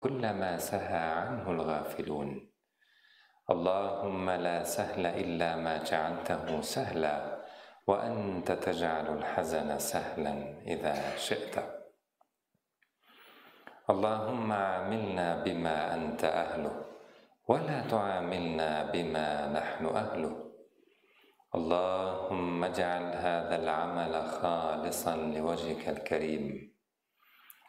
كل ما سهى عنه الغافلون. اللهم لا سهل إلا ما جعلته سهلا وأنت تجعل الحزن سهلا إذا شئت. اللهم عاملنا بما أنت أهله ولا تعاملنا بما نحن أهله. اللهم اجعل هذا العمل خالصا لوجهك الكريم.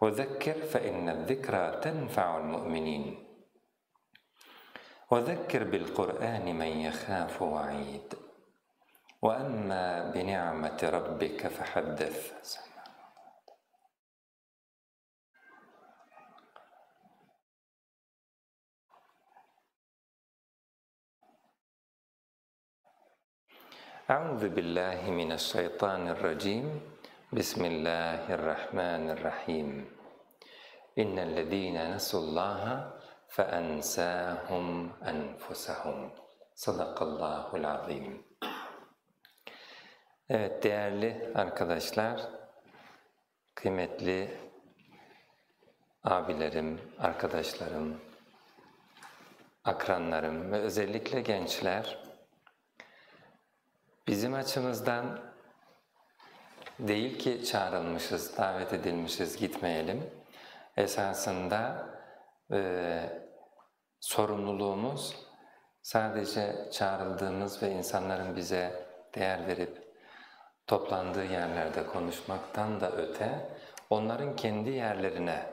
وذكر فإن الذكرى تنفع المؤمنين. وذكر بالقرآن من يخاف وعيد. وأما بنعمة ربك فحدث. أعوذ بالله من الشيطان الرجيم. بسم الله الرحمن الرحيم إن الذين نسوا الله فأنساهم أنفسهم Sadakallahul azim. Evet değerli arkadaşlar, kıymetli abilerim, arkadaşlarım, akranlarım ve özellikle gençler, bizim açımızdan değil ki çağrılmışız, davet edilmişiz, gitmeyelim. Esasında e, sorumluluğumuz sadece çağrıldığımız ve insanların bize değer verip toplandığı yerlerde konuşmaktan da öte, onların kendi yerlerine,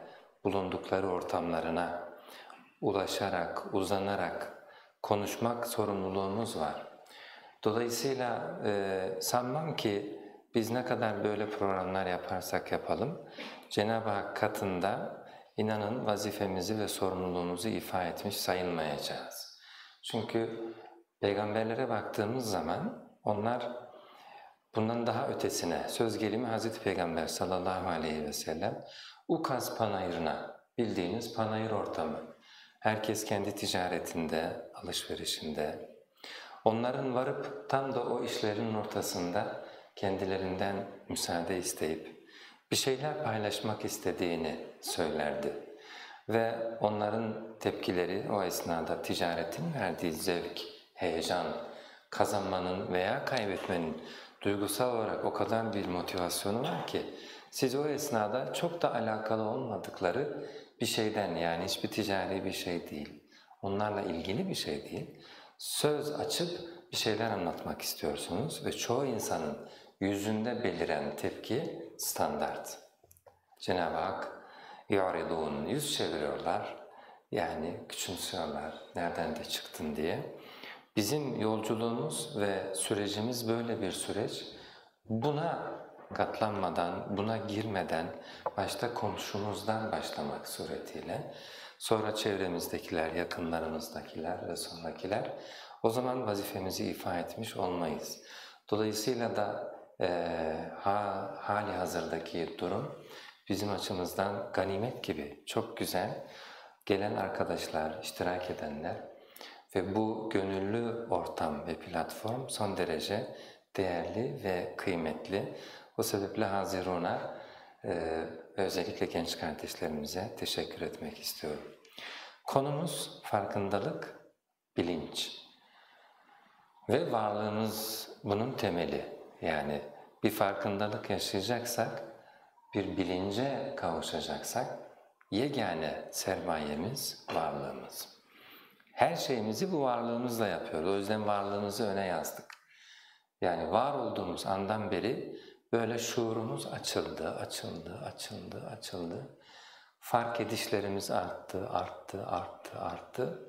bulundukları ortamlarına ulaşarak, uzanarak konuşmak sorumluluğumuz var. Dolayısıyla e, sanmam ki biz ne kadar böyle programlar yaparsak yapalım, Cenab-ı Hak katında inanın vazifemizi ve sorumluluğumuzu ifa etmiş sayılmayacağız. Çünkü peygamberlere baktığımız zaman onlar bundan daha ötesine, söz gelimi Hazreti Peygamber sallallahu aleyhi ve sellem Ukaz panayırına, bildiğiniz panayır ortamı. Herkes kendi ticaretinde, alışverişinde. Onların varıp tam da o işlerin ortasında kendilerinden müsaade isteyip bir şeyler paylaşmak istediğini söylerdi. Ve onların tepkileri o esnada ticaretin verdiği zevk, heyecan, kazanmanın veya kaybetmenin duygusal olarak o kadar bir motivasyonu var ki siz o esnada çok da alakalı olmadıkları bir şeyden yani hiçbir ticari bir şey değil, onlarla ilgili bir şey değil, söz açıp bir şeyler anlatmak istiyorsunuz ve çoğu insanın yüzünde beliren tepki standart. Cenab-ı Hak yu'ridûn yüz çeviriyorlar yani küçümsüyorlar nereden de çıktın diye. Bizim yolculuğumuz ve sürecimiz böyle bir süreç. Buna katlanmadan, buna girmeden başta komşumuzdan başlamak suretiyle sonra çevremizdekiler, yakınlarımızdakiler ve sonrakiler o zaman vazifemizi ifa etmiş olmayız. Dolayısıyla da e, ha, hali hazırdaki durum bizim açımızdan ganimet gibi çok güzel gelen arkadaşlar, iştirak edenler Ve bu gönüllü ortam ve platform son derece değerli ve kıymetli. O sebeple Hazirun'a e, özellikle genç kardeşlerimize teşekkür etmek istiyorum. Konumuz farkındalık, bilinç ve varlığımız bunun temeli. Yani bir farkındalık yaşayacaksak, bir bilince kavuşacaksak yegane sermayemiz varlığımız. Her şeyimizi bu varlığımızla yapıyoruz. O yüzden varlığımızı öne yazdık. Yani var olduğumuz andan beri böyle şuurumuz açıldı, açıldı, açıldı, açıldı. Fark edişlerimiz arttı, arttı, arttı, arttı.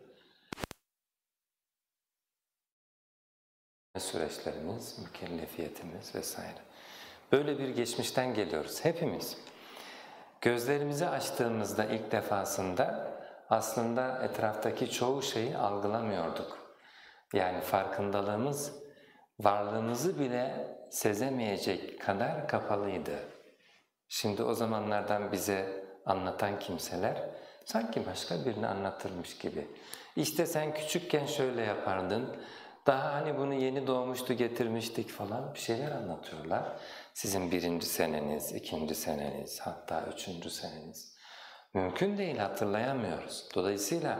Süreçlerimiz, mükellefiyetimiz vesaire. Böyle bir geçmişten geliyoruz hepimiz. Gözlerimizi açtığımızda ilk defasında aslında etraftaki çoğu şeyi algılamıyorduk. Yani farkındalığımız varlığımızı bile sezemeyecek kadar kapalıydı. Şimdi o zamanlardan bize anlatan kimseler sanki başka birini anlatırmış gibi. İşte sen küçükken şöyle yapardın, daha hani bunu yeni doğmuştu getirmiştik falan bir şeyler anlatıyorlar. Sizin birinci seneniz, ikinci seneniz, hatta üçüncü seneniz. Mümkün değil, hatırlayamıyoruz. Dolayısıyla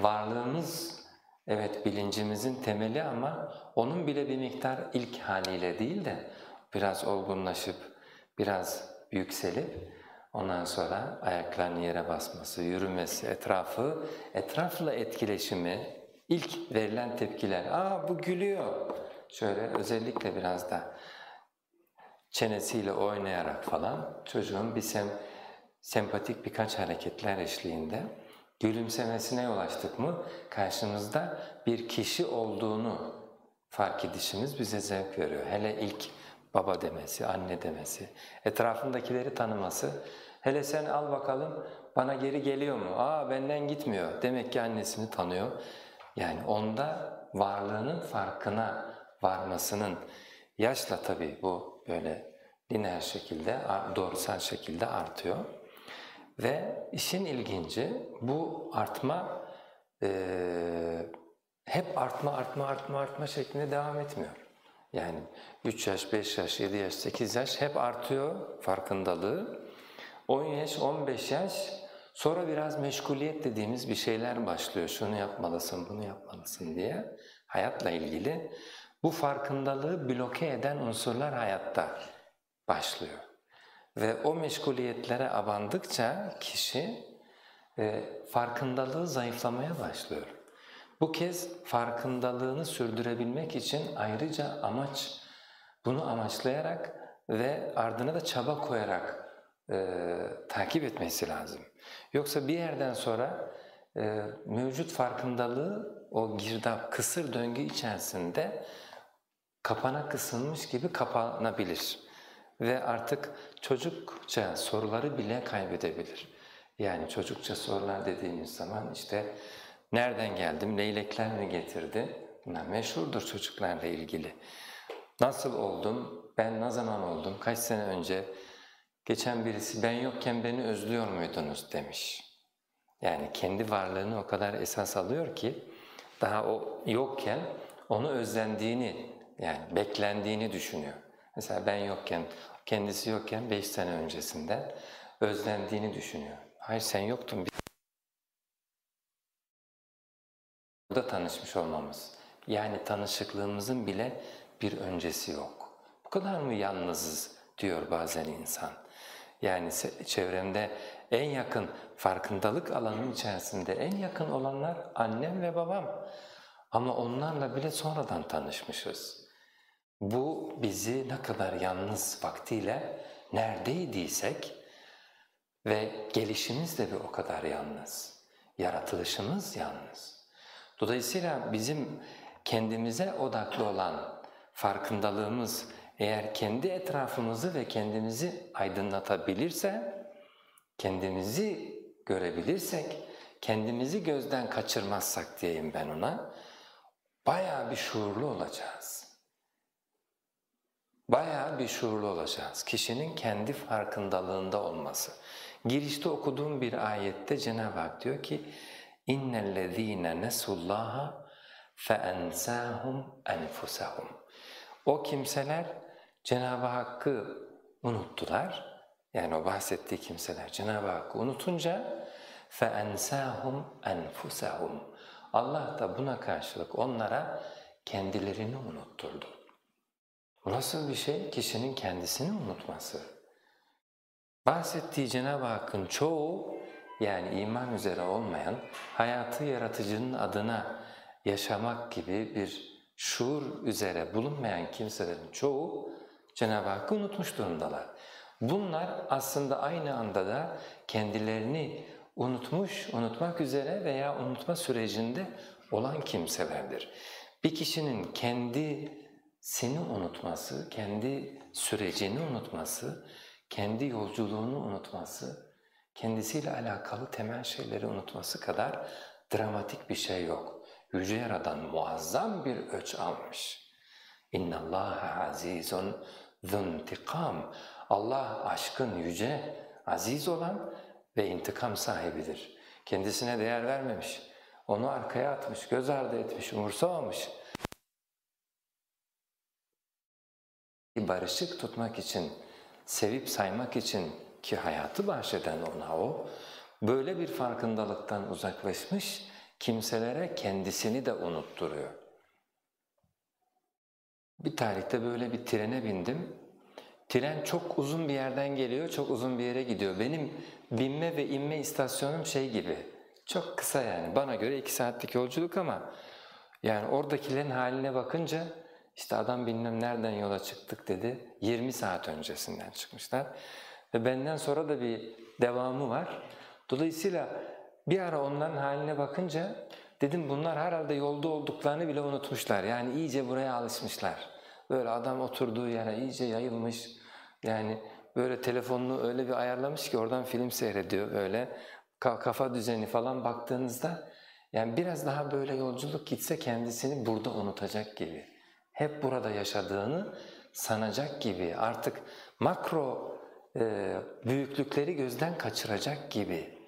varlığımız evet bilincimizin temeli ama onun bile bir miktar ilk haliyle değil de biraz olgunlaşıp, biraz yükselip ondan sonra ayaklarının yere basması, yürümesi, etrafı, etrafla etkileşimi, ilk verilen tepkiler, ''Aa bu gülüyor'' şöyle özellikle biraz da çenesiyle oynayarak falan çocuğun bir sem sempatik birkaç hareketler eşliğinde gülümsemesine ulaştık mı karşımızda bir kişi olduğunu fark edişimiz bize zevk veriyor. Hele ilk baba demesi, anne demesi, etrafındakileri tanıması. Hele sen al bakalım bana geri geliyor mu? Aa benden gitmiyor. Demek ki annesini tanıyor. Yani onda varlığının farkına varmasının yaşla tabii bu böyle lineer şekilde, doğrusal şekilde artıyor. Ve işin ilginci bu artma e, hep artma, artma, artma, artma şeklinde devam etmiyor. Yani 3 yaş, 5 yaş, 7 yaş, 8 yaş hep artıyor farkındalığı. 10 yaş, 15 yaş sonra biraz meşguliyet dediğimiz bir şeyler başlıyor. Şunu yapmalısın, bunu yapmalısın diye hayatla ilgili. Bu farkındalığı bloke eden unsurlar hayatta başlıyor. Ve o meşguliyetlere abandıkça kişi e, farkındalığı zayıflamaya başlıyor. Bu kez farkındalığını sürdürebilmek için ayrıca amaç, bunu amaçlayarak ve ardına da çaba koyarak e, takip etmesi lazım. Yoksa bir yerden sonra e, mevcut farkındalığı o girdap, kısır döngü içerisinde kapana kısılmış gibi kapanabilir. Ve artık çocukça soruları bile kaybedebilir. Yani çocukça sorular dediğimiz zaman işte nereden geldim, leylekler mi getirdi? Bunlar meşhurdur çocuklarla ilgili. Nasıl oldum, ben ne zaman oldum, kaç sene önce? Geçen birisi ben yokken beni özlüyor muydunuz demiş. Yani kendi varlığını o kadar esas alıyor ki daha o yokken onu özlendiğini yani beklendiğini düşünüyor. Mesela ben yokken, kendisi yokken beş sene öncesinden özlendiğini düşünüyor. Hayır sen yoktun. Burada tanışmış olmamız. Yani tanışıklığımızın bile bir öncesi yok. Bu kadar mı yalnızız diyor bazen insan. Yani çevremde en yakın farkındalık alanının içerisinde en yakın olanlar annem ve babam. Ama onlarla bile sonradan tanışmışız. Bu bizi ne kadar yalnız vaktiyle neredeydiysek ve gelişimiz de bir o kadar yalnız, yaratılışımız yalnız. Dolayısıyla bizim kendimize odaklı olan farkındalığımız eğer kendi etrafımızı ve kendimizi aydınlatabilirse, kendimizi görebilirsek, kendimizi gözden kaçırmazsak diyeyim ben ona, bayağı bir şuurlu olacağız. Bayağı bir şuurlu olacağız. Kişinin kendi farkındalığında olması. Girişte okuduğum bir ayette Cenab-ı Hak diyor ki اِنَّ الَّذ۪ينَ نَسُوا اللّٰهَ فَاَنْسَاهُمْ اَنْفُسَهُمْ O kimseler Cenab-ı Hakk'ı unuttular. Yani o bahsettiği kimseler Cenab-ı Hakk'ı unutunca فَاَنْسَاهُمْ اَنْفُسَهُمْ Allah da buna karşılık onlara kendilerini unutturdu. Bu nasıl bir şey? Kişinin kendisini unutması. Bahsettiği Cenab-ı Hakk'ın çoğu yani iman üzere olmayan, hayatı yaratıcının adına yaşamak gibi bir şuur üzere bulunmayan kimselerin çoğu Cenab-ı Hakk'ı unutmuş durumdalar. Bunlar aslında aynı anda da kendilerini unutmuş, unutmak üzere veya unutma sürecinde olan kimselerdir. Bir kişinin kendisini unutması, kendi sürecini unutması, kendi yolculuğunu unutması, kendisiyle alakalı temel şeyleri unutması kadar dramatik bir şey yok. Yüce Yaradan muazzam bir öç almış. اِنَّ اللّٰهَ عَز۪يزٌ zuntikam. Allah aşkın yüce, aziz olan ve intikam sahibidir. Kendisine değer vermemiş, onu arkaya atmış, göz ardı etmiş, umursamamış. Barışık tutmak için, sevip saymak için ki hayatı bahşeden ona o, böyle bir farkındalıktan uzaklaşmış kimselere kendisini de unutturuyor. Bir tarihte böyle bir trene bindim. Tren çok uzun bir yerden geliyor, çok uzun bir yere gidiyor. Benim binme ve inme istasyonum şey gibi, çok kısa yani. Bana göre iki saatlik yolculuk ama yani oradakilerin haline bakınca işte adam bilmem nereden yola çıktık dedi. 20 saat öncesinden çıkmışlar. Ve benden sonra da bir devamı var. Dolayısıyla bir ara onların haline bakınca dedim bunlar herhalde yolda olduklarını bile unutmuşlar. Yani iyice buraya alışmışlar. Böyle adam oturduğu yere iyice yayılmış. Yani böyle telefonunu öyle bir ayarlamış ki oradan film seyrediyor böyle. Kafa düzeni falan baktığınızda yani biraz daha böyle yolculuk gitse kendisini burada unutacak gibi. Hep burada yaşadığını sanacak gibi artık makro e, büyüklükleri gözden kaçıracak gibi.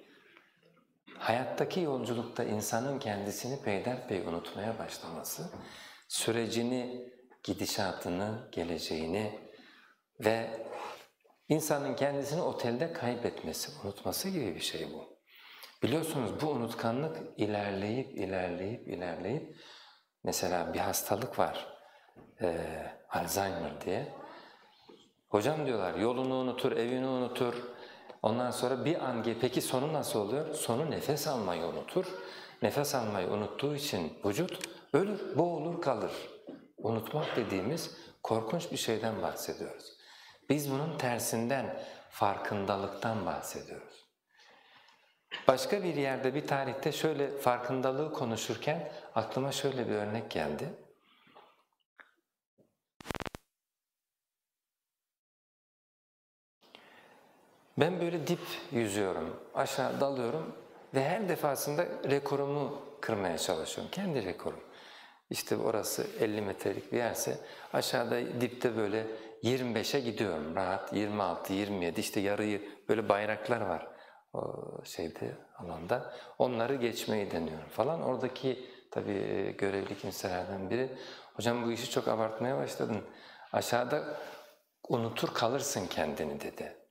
Hayattaki yolculukta insanın kendisini peyderpey unutmaya başlaması, sürecini, gidişatını, geleceğini ve insanın kendisini otelde kaybetmesi, unutması gibi bir şey bu. Biliyorsunuz bu unutkanlık ilerleyip, ilerleyip, ilerleyip mesela bir hastalık var, e, Alzheimer diye. Hocam diyorlar yolunu unutur, evini unutur. Ondan sonra bir an, peki sonu nasıl oluyor? Sonu nefes almayı unutur. Nefes almayı unuttuğu için vücut ölür, boğulur kalır. Unutmak dediğimiz korkunç bir şeyden bahsediyoruz. Biz bunun tersinden, farkındalıktan bahsediyoruz. Başka bir yerde bir tarihte şöyle farkındalığı konuşurken aklıma şöyle bir örnek geldi. Ben böyle dip yüzüyorum, aşağı dalıyorum ve her defasında rekorumu kırmaya çalışıyorum, kendi rekorum. İşte orası 50 metrelik bir yerse aşağıda dipte böyle 25'e gidiyorum rahat, 26, 27 işte yarıyı böyle bayraklar var o şeyde alanda. Onları geçmeyi deniyorum falan. Oradaki tabii görevli kimselerden biri, hocam bu işi çok abartmaya başladın, aşağıda unutur kalırsın kendini dedi.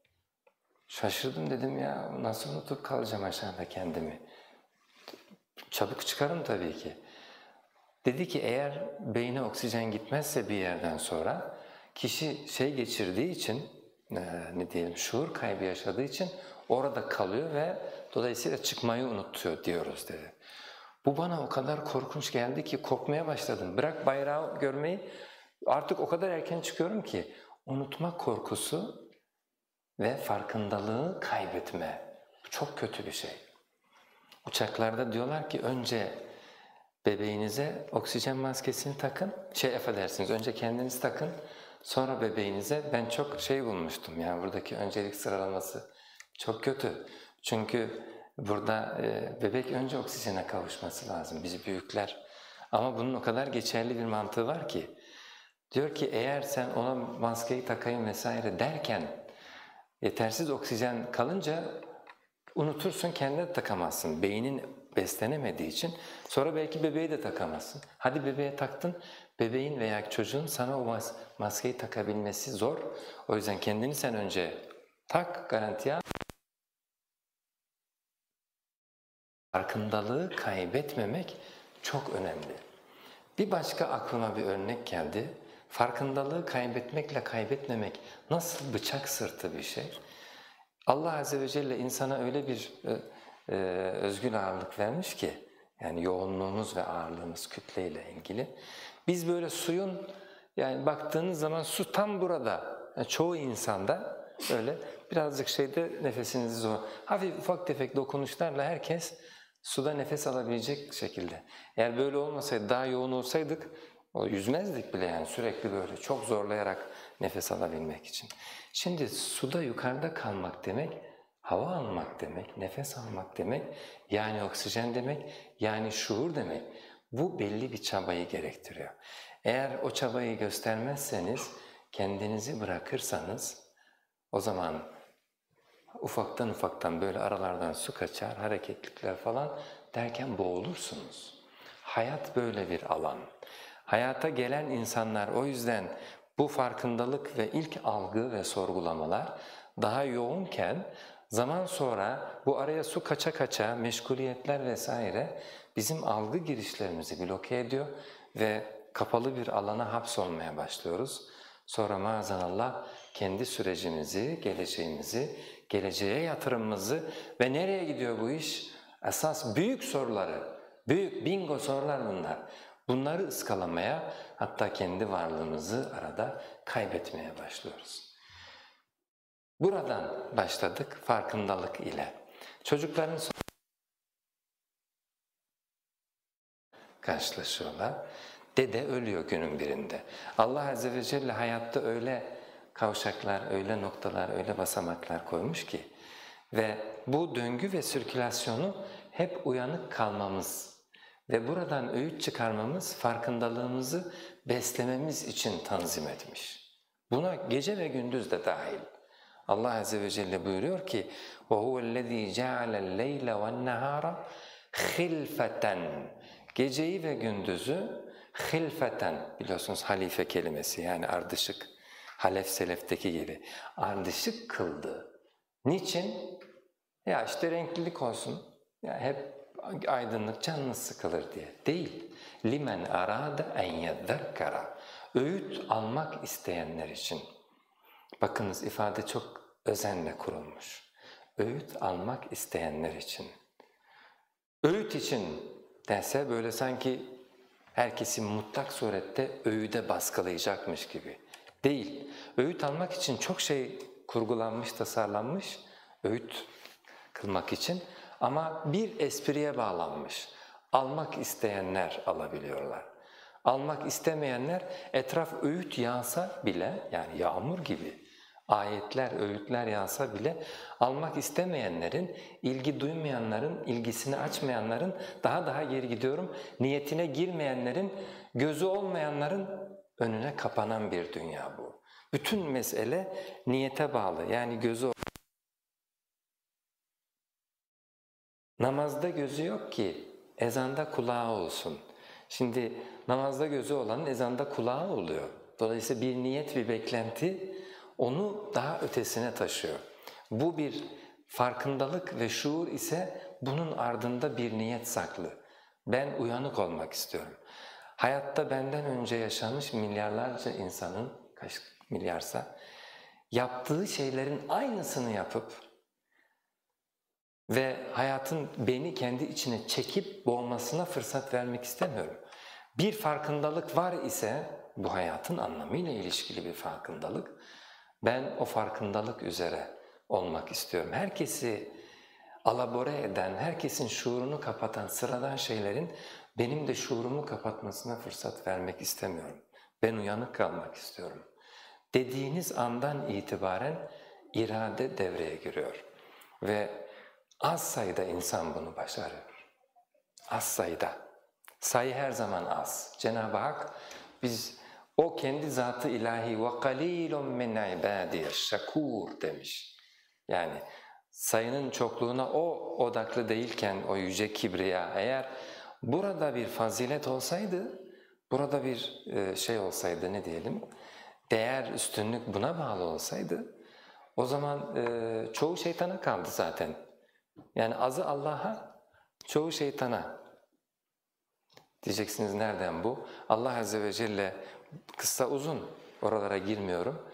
Şaşırdım dedim ya nasıl unutup kalacağım aşağıda kendimi. Çabuk çıkarım tabii ki. Dedi ki eğer beyne oksijen gitmezse bir yerden sonra kişi şey geçirdiği için e, ne diyelim şuur kaybı yaşadığı için orada kalıyor ve dolayısıyla çıkmayı unutuyor diyoruz dedi. Bu bana o kadar korkunç geldi ki korkmaya başladım. Bırak bayrağı görmeyi artık o kadar erken çıkıyorum ki unutma korkusu ve farkındalığı kaybetme. Bu çok kötü bir şey. Uçaklarda diyorlar ki önce bebeğinize oksijen maskesini takın, şey affedersiniz önce kendiniz takın, sonra bebeğinize ben çok şey bulmuştum yani buradaki öncelik sıralaması çok kötü. Çünkü burada e, bebek önce oksijene kavuşması lazım, biz büyükler. Ama bunun o kadar geçerli bir mantığı var ki, diyor ki eğer sen ona maskeyi takayım vesaire derken yetersiz oksijen kalınca unutursun kendine takamazsın. Beynin beslenemediği için sonra belki bebeği de takamazsın. Hadi bebeğe taktın, bebeğin veya çocuğun sana o mas maskeyi takabilmesi zor. O yüzden kendini sen önce tak garantiye Farkındalığı kaybetmemek çok önemli. Bir başka aklıma bir örnek geldi. Farkındalığı kaybetmekle kaybetmemek nasıl bıçak sırtı bir şey. Allah Azze ve Celle insana öyle bir e, e, özgün ağırlık vermiş ki, yani yoğunluğumuz ve ağırlığımız kütleyle ilgili. Biz böyle suyun, yani baktığınız zaman su tam burada. Yani çoğu insanda öyle birazcık şeyde nefesinizi zor. Hafif ufak tefek dokunuşlarla herkes suda nefes alabilecek şekilde. Eğer böyle olmasaydı, daha yoğun olsaydık o yüzmezdik bile yani sürekli böyle çok zorlayarak nefes alabilmek için. Şimdi suda yukarıda kalmak demek, hava almak demek, nefes almak demek, yani oksijen demek, yani şuur demek. Bu belli bir çabayı gerektiriyor. Eğer o çabayı göstermezseniz, kendinizi bırakırsanız o zaman ufaktan ufaktan böyle aralardan su kaçar, hareketlikler falan derken boğulursunuz. Hayat böyle bir alan. Hayata gelen insanlar o yüzden bu farkındalık ve ilk algı ve sorgulamalar daha yoğunken zaman sonra bu araya su kaça kaça, meşguliyetler vesaire bizim algı girişlerimizi bloke ediyor ve kapalı bir alana hapsolmaya başlıyoruz. Sonra maazallah kendi sürecimizi, geleceğimizi, geleceğe yatırımımızı ve nereye gidiyor bu iş? Esas büyük soruları, büyük bingo sorular bunlar. Bunları ıskalamaya hatta kendi varlığımızı arada kaybetmeye başlıyoruz. Buradan başladık farkındalık ile. Çocukların karşılaşıyorlar. Dede ölüyor günün birinde. Allah Azze ve Celle hayatta öyle kavşaklar, öyle noktalar, öyle basamaklar koymuş ki ve bu döngü ve sirkülasyonu hep uyanık kalmamız ve buradan öğüt çıkarmamız, farkındalığımızı beslememiz için tanzim etmiş. Buna gece ve gündüz de dahil. Allah Azze ve Celle buyuruyor ki وَهُوَ الَّذ۪ي جَعَلَ اللَّيْلَ وَالنَّهَارَ خِلْفَةً Geceyi ve gündüzü hilfeten biliyorsunuz halife kelimesi yani ardışık Halef Selef'teki gibi ardışık kıldı. Niçin? Ya işte renklilik olsun, ya hep aydınlık canınız sıkılır diye. Değil. Limen arada en yedzekkara. Öğüt almak isteyenler için. Bakınız ifade çok özenle kurulmuş. Öğüt almak isteyenler için. Öğüt için derse böyle sanki herkesi mutlak surette öğüde baskılayacakmış gibi. Değil. Öğüt almak için çok şey kurgulanmış, tasarlanmış öğüt kılmak için ama bir espriye bağlanmış. Almak isteyenler alabiliyorlar. Almak istemeyenler etraf öğüt yağsa bile yani yağmur gibi ayetler, öğütler yağsa bile almak istemeyenlerin, ilgi duymayanların, ilgisini açmayanların, daha daha geri gidiyorum, niyetine girmeyenlerin, gözü olmayanların önüne kapanan bir dünya bu. Bütün mesele niyete bağlı yani gözü Namazda gözü yok ki ezanda kulağı olsun. Şimdi namazda gözü olan ezanda kulağı oluyor. Dolayısıyla bir niyet, bir beklenti onu daha ötesine taşıyor. Bu bir farkındalık ve şuur ise bunun ardında bir niyet saklı. Ben uyanık olmak istiyorum. Hayatta benden önce yaşamış milyarlarca insanın, kaç milyarsa, yaptığı şeylerin aynısını yapıp ve hayatın beni kendi içine çekip boğmasına fırsat vermek istemiyorum. Bir farkındalık var ise, bu hayatın anlamıyla ilişkili bir farkındalık, ben o farkındalık üzere olmak istiyorum. Herkesi alabore eden, herkesin şuurunu kapatan sıradan şeylerin benim de şuurumu kapatmasına fırsat vermek istemiyorum. Ben uyanık kalmak istiyorum. Dediğiniz andan itibaren irade devreye giriyor. Ve az sayıda insan bunu başarıyor. Az sayıda. Sayı her zaman az. Cenab-ı Hak biz o kendi zatı ilahi ve qalilun min ibadiye şakur demiş. Yani sayının çokluğuna o odaklı değilken o yüce kibriya eğer burada bir fazilet olsaydı, burada bir e, şey olsaydı ne diyelim, değer, üstünlük buna bağlı olsaydı o zaman e, çoğu şeytana kaldı zaten. Yani azı Allah'a, çoğu şeytana. Diyeceksiniz nereden bu? Allah Azze ve Celle kısa uzun, oralara girmiyorum.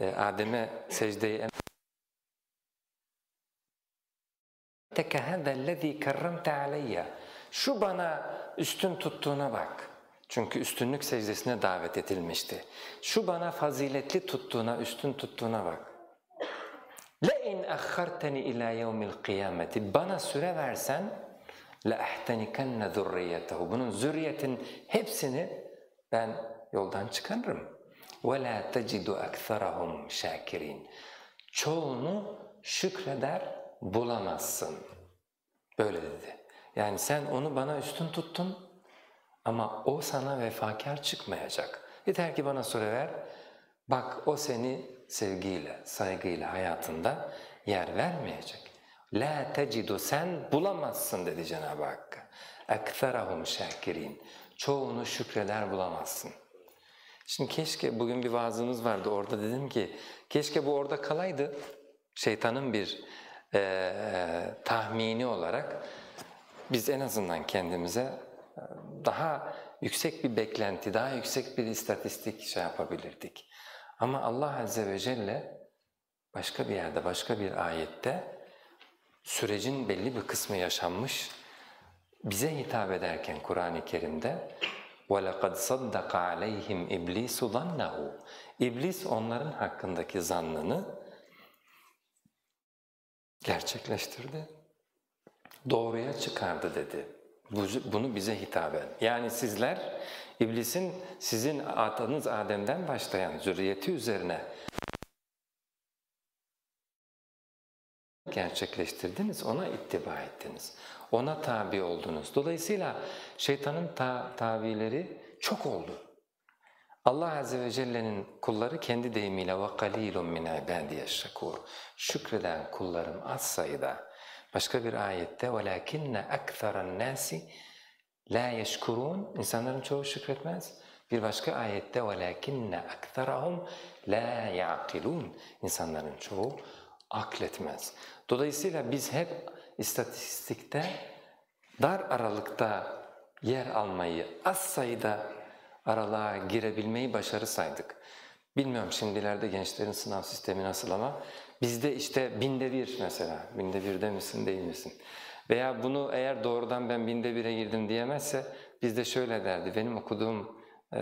E, Adem'e secdeyi em Teke hâzellezî kerremte aleyya. Şu bana üstün tuttuğuna bak. Çünkü üstünlük secdesine davet edilmişti. Şu bana faziletli tuttuğuna, üstün tuttuğuna bak. Le in akhartani ila yevmil kıyameti bana süre versen la ahtanikanna zurriyetehu. Bunun zürriyetin hepsini ben yoldan çıkarırım. Ve la tecidu aktharahum şakirin. Çoğunu şükreder bulamazsın. Böyle dedi. Yani sen onu bana üstün tuttun ama o sana vefakar çıkmayacak. Yeter ki bana süre ver. Bak o seni sevgiyle, saygıyla hayatında yer vermeyecek. La tecidu sen bulamazsın dedi Cenab-ı Hakk'a. Ekferahum şakirin. Çoğunu şükreder bulamazsın. Şimdi keşke bugün bir vaazımız vardı orada dedim ki keşke bu orada kalaydı. Şeytanın bir e, tahmini olarak biz en azından kendimize daha yüksek bir beklenti, daha yüksek bir istatistik şey yapabilirdik. Ama Allah Azze ve Celle başka bir yerde, başka bir ayette sürecin belli bir kısmı yaşanmış, bize hitap ederken Kur'an-ı Kerim'de وَلَقَدْ صَدَّقَ عَلَيْهِمْ اِبْلِيسُ ظَنَّهُ İblis onların hakkındaki zannını gerçekleştirdi. Doğruya çıkardı dedi. Bunu bize hitaben. Yani sizler iblisin sizin atanız Adem'den başlayan zürriyeti üzerine gerçekleştirdiniz, ona ittiba ettiniz, ona tabi oldunuz. Dolayısıyla şeytanın ta tavileri çok oldu. Allah Azze ve Celle'nin kulları kendi deyimiyle وَقَلِيلٌ مِنْ عِبَادِيَ الشَّكُورِ Şükreden kullarım az sayıda. Başka bir ayette وَلَاكِنَّ أَكْثَرَ النَّاسِ لَا يَشْكُرُونَ İnsanların çoğu şükretmez. Bir başka ayette وَلَاكِنَّ أَكْثَرَهُمْ لَا يَعْقِلُونَ İnsanların çoğu akletmez. Dolayısıyla biz hep istatistikte dar aralıkta yer almayı, az sayıda aralığa girebilmeyi başarı saydık. Bilmiyorum şimdilerde gençlerin sınav sistemi nasıl ama bizde işte binde bir mesela, binde birde misin değil misin? Veya bunu eğer doğrudan ben binde bire girdim diyemezse bizde şöyle derdi, benim okuduğum e,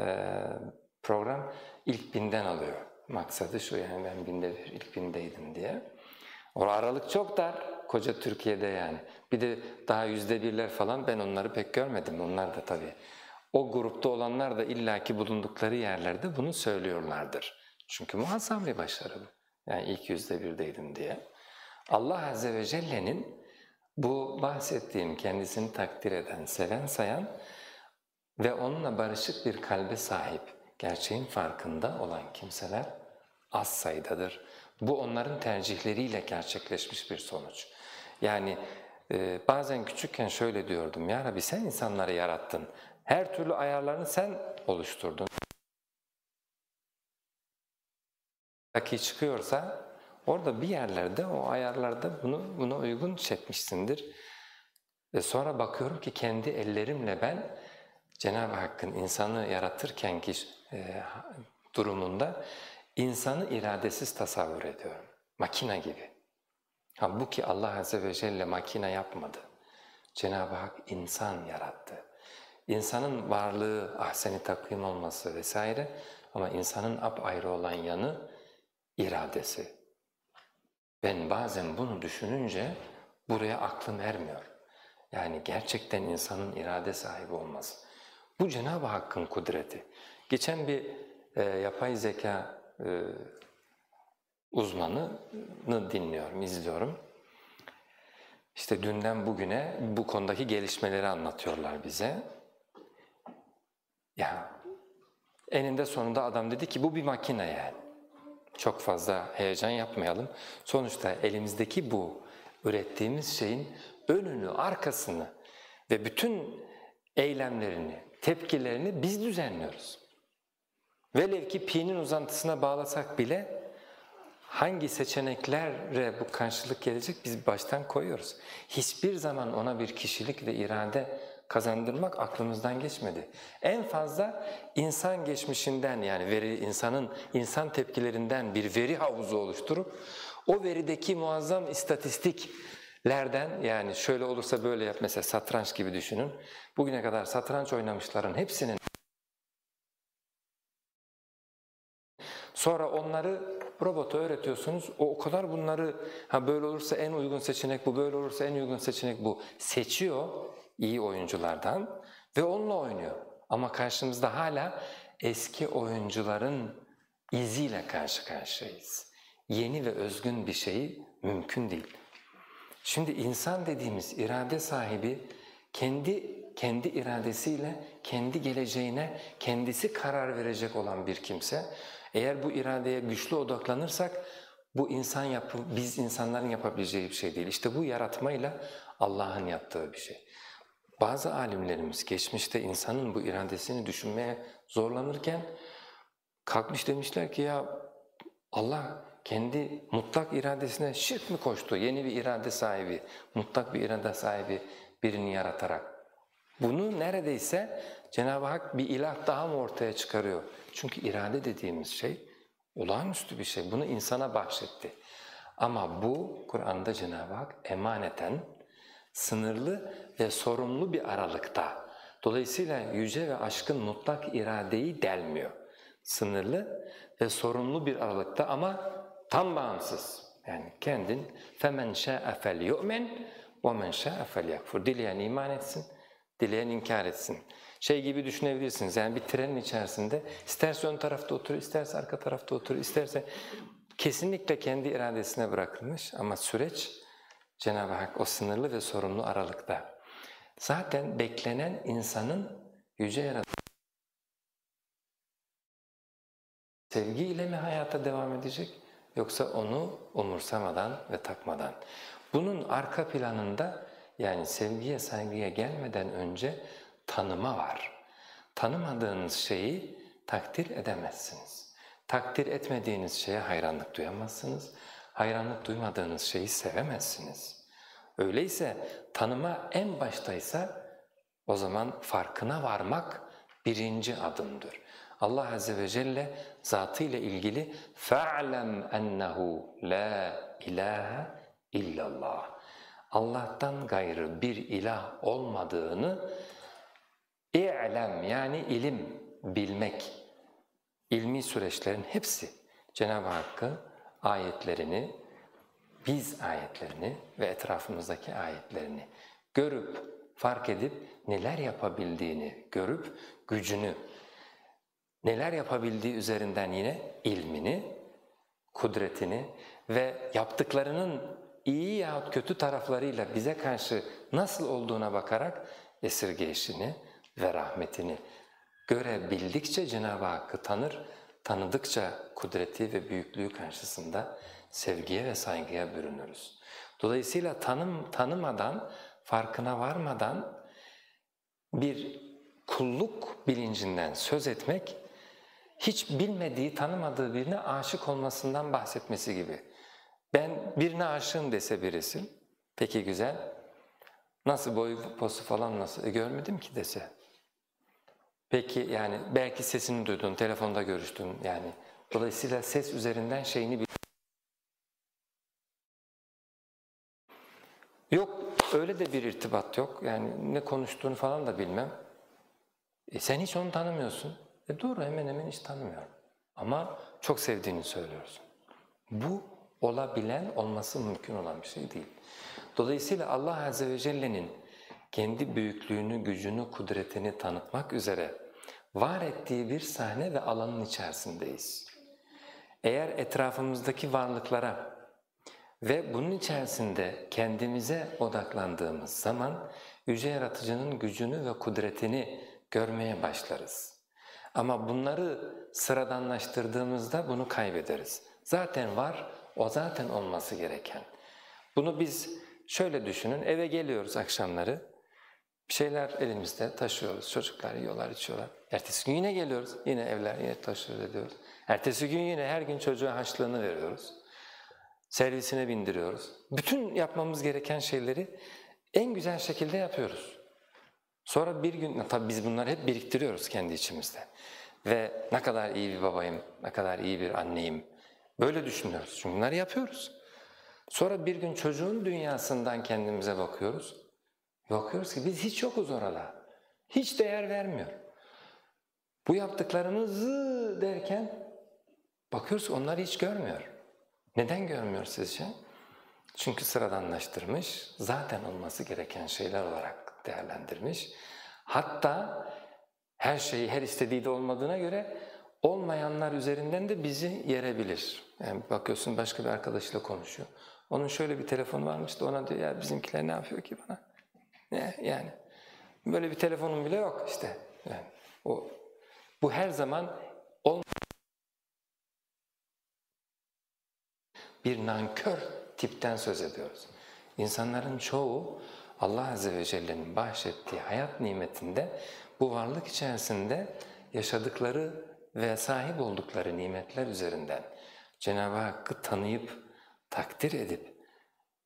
program ilk binden alıyor. Maksadı şu yani ben binde bir, ilk bindeydim diye. O aralık çok dar, koca Türkiye'de yani. Bir de daha yüzde birler falan ben onları pek görmedim, onlar da tabii. O grupta olanlar da illaki bulundukları yerlerde bunu söylüyorlardır. Çünkü muazzam bir başarı bu. Yani ilk yüzde birdeydim diye. Allah Azze ve Celle'nin bu bahsettiğim kendisini takdir eden, seven sayan ve onunla barışık bir kalbe sahip, gerçeğin farkında olan kimseler az sayıdadır. Bu onların tercihleriyle gerçekleşmiş bir sonuç. Yani e, bazen küçükken şöyle diyordum, Ya Rabbi sen insanları yarattın, her türlü ayarlarını sen oluşturdun. Ki çıkıyorsa orada bir yerlerde o ayarlarda bunu buna uygun çekmişsindir. Ve sonra bakıyorum ki kendi ellerimle ben Cenab-ı Hakk'ın insanı yaratırken ki e, durumunda insanı iradesiz tasavvur ediyorum. Makina gibi. Halbuki Allah Azze ve Celle makine yapmadı. Cenab-ı Hak insan yarattı. İnsanın varlığı, ahseni takvim olması vesaire ama insanın apayrı olan yanı iradesi. Ben bazen bunu düşününce buraya aklım ermiyor. Yani gerçekten insanın irade sahibi olması. Bu Cenab-ı Hakk'ın kudreti. Geçen bir e, yapay zeka e, uzmanını dinliyorum, izliyorum. İşte dünden bugüne bu konudaki gelişmeleri anlatıyorlar bize. Ya eninde sonunda adam dedi ki bu bir makine yani. Çok fazla heyecan yapmayalım. Sonuçta elimizdeki bu ürettiğimiz şeyin önünü, arkasını ve bütün eylemlerini, tepkilerini biz düzenliyoruz. Velev ki pi'nin uzantısına bağlasak bile hangi seçeneklerle bu karşılık gelecek biz baştan koyuyoruz. Hiçbir zaman ona bir kişilik ve irade kazandırmak aklımızdan geçmedi. En fazla insan geçmişinden yani veri insanın insan tepkilerinden bir veri havuzu oluşturup o verideki muazzam istatistiklerden yani şöyle olursa böyle yap mesela satranç gibi düşünün. Bugüne kadar satranç oynamışların hepsinin Sonra onları robota öğretiyorsunuz. O, o kadar bunları ha böyle olursa en uygun seçenek bu, böyle olursa en uygun seçenek bu. Seçiyor iyi oyunculardan ve onunla oynuyor. Ama karşımızda hala eski oyuncuların iziyle karşı karşıyayız. Yeni ve özgün bir şey mümkün değil. Şimdi insan dediğimiz irade sahibi kendi kendi iradesiyle kendi geleceğine kendisi karar verecek olan bir kimse. Eğer bu iradeye güçlü odaklanırsak bu insan yapı, biz insanların yapabileceği bir şey değil. İşte bu yaratmayla Allah'ın yaptığı bir şey. Bazı alimlerimiz geçmişte insanın bu iradesini düşünmeye zorlanırken kalkmış demişler ki ya Allah kendi mutlak iradesine şirk mi koştu? Yeni bir irade sahibi, mutlak bir irade sahibi birini yaratarak. Bunu neredeyse Cenab-ı Hak bir ilah daha mı ortaya çıkarıyor? Çünkü irade dediğimiz şey olağanüstü bir şey. Bunu insana bahşetti. Ama bu Kur'an'da Cenab-ı Hak emaneten sınırlı ve sorumlu bir aralıkta. Dolayısıyla yüce ve aşkın mutlak iradeyi delmiyor. Sınırlı ve sorumlu bir aralıkta ama tam bağımsız. Yani kendin فَمَنْ شَاءَ فَلْيُؤْمِنْ وَمَنْ شَاءَ فَلْيَكْفُرْ Dileyen iman etsin, dileyen inkar etsin. Şey gibi düşünebilirsiniz yani bir trenin içerisinde isterse ön tarafta oturur, isterse arka tarafta oturur, isterse kesinlikle kendi iradesine bırakılmış ama süreç Cenab-ı Hak o sınırlı ve sorumlu aralıkta. Zaten beklenen insanın yüce yaratı sevgiyle mi hayata devam edecek yoksa onu umursamadan ve takmadan. Bunun arka planında yani sevgiye saygıya gelmeden önce tanıma var. Tanımadığınız şeyi takdir edemezsiniz. Takdir etmediğiniz şeye hayranlık duyamazsınız Hayranlık duymadığınız şeyi sevemezsiniz. Öyleyse tanıma en baştaysa o zaman farkına varmak birinci adımdır. Allah Azze ve Celle zatıyla ilgili فَعْلَمْ اَنَّهُ لَا اِلَٰهَ illallah. Allah'tan gayrı bir ilah olmadığını İ'lem yani ilim, bilmek, ilmi süreçlerin hepsi Cenab-ı Hakk'ın ayetlerini, biz ayetlerini ve etrafımızdaki ayetlerini görüp, fark edip neler yapabildiğini görüp gücünü, neler yapabildiği üzerinden yine ilmini, kudretini ve yaptıklarının iyi yahut kötü taraflarıyla bize karşı nasıl olduğuna bakarak esirgeyişini, ve rahmetini görebildikçe Cenab-ı Hakk'ı tanır, tanıdıkça kudreti ve büyüklüğü karşısında sevgiye ve saygıya bürünürüz. Dolayısıyla tanım tanımadan, farkına varmadan bir kulluk bilincinden söz etmek, hiç bilmediği, tanımadığı birine aşık olmasından bahsetmesi gibi. Ben birine aşığım dese birisi, peki güzel, nasıl boyu posu falan nasıl, e, görmedim ki dese, Peki yani belki sesini duydun, telefonda görüştün yani. Dolayısıyla ses üzerinden şeyini bil. Yok öyle de bir irtibat yok. Yani ne konuştuğunu falan da bilmem. E sen hiç onu tanımıyorsun. E doğru hemen hemen hiç tanımıyorum. Ama çok sevdiğini söylüyorsun. Bu olabilen, olması mümkün olan bir şey değil. Dolayısıyla Allah Azze ve Celle'nin kendi büyüklüğünü, gücünü, kudretini tanıtmak üzere var ettiği bir sahne ve alanın içerisindeyiz. Eğer etrafımızdaki varlıklara ve bunun içerisinde kendimize odaklandığımız zaman Yüce Yaratıcı'nın gücünü ve kudretini görmeye başlarız. Ama bunları sıradanlaştırdığımızda bunu kaybederiz. Zaten var, o zaten olması gereken. Bunu biz şöyle düşünün, eve geliyoruz akşamları, bir şeyler elimizde taşıyoruz, çocuklar yiyorlar, içiyorlar. Ertesi gün yine geliyoruz, yine evler, yine taşıyoruz ediyoruz. Ertesi gün yine her gün çocuğa haçlığını veriyoruz. Servisine bindiriyoruz. Bütün yapmamız gereken şeyleri en güzel şekilde yapıyoruz. Sonra bir gün, tabii biz bunları hep biriktiriyoruz kendi içimizde. Ve ne kadar iyi bir babayım, ne kadar iyi bir anneyim. Böyle düşünüyoruz çünkü bunları yapıyoruz. Sonra bir gün çocuğun dünyasından kendimize bakıyoruz. Bakıyoruz ki biz hiç yokuz orada. Hiç değer vermiyor. Bu yaptıklarımızı derken bakıyoruz onları hiç görmüyor. Neden görmüyor sizce? Çünkü sıradanlaştırmış, zaten olması gereken şeyler olarak değerlendirmiş. Hatta her şeyi, her istediği de olmadığına göre olmayanlar üzerinden de bizi yerebilir. Yani bakıyorsun başka bir arkadaşıyla konuşuyor. Onun şöyle bir telefonu varmış da ona diyor ya bizimkiler ne yapıyor ki bana? Ne yani? Böyle bir telefonum bile yok işte. Yani o bu her zaman ol bir nankör tipten söz ediyoruz. İnsanların çoğu Allah Azze ve Celle'nin bahşettiği hayat nimetinde bu varlık içerisinde yaşadıkları ve sahip oldukları nimetler üzerinden Cenab-ı Hakk'ı tanıyıp, takdir edip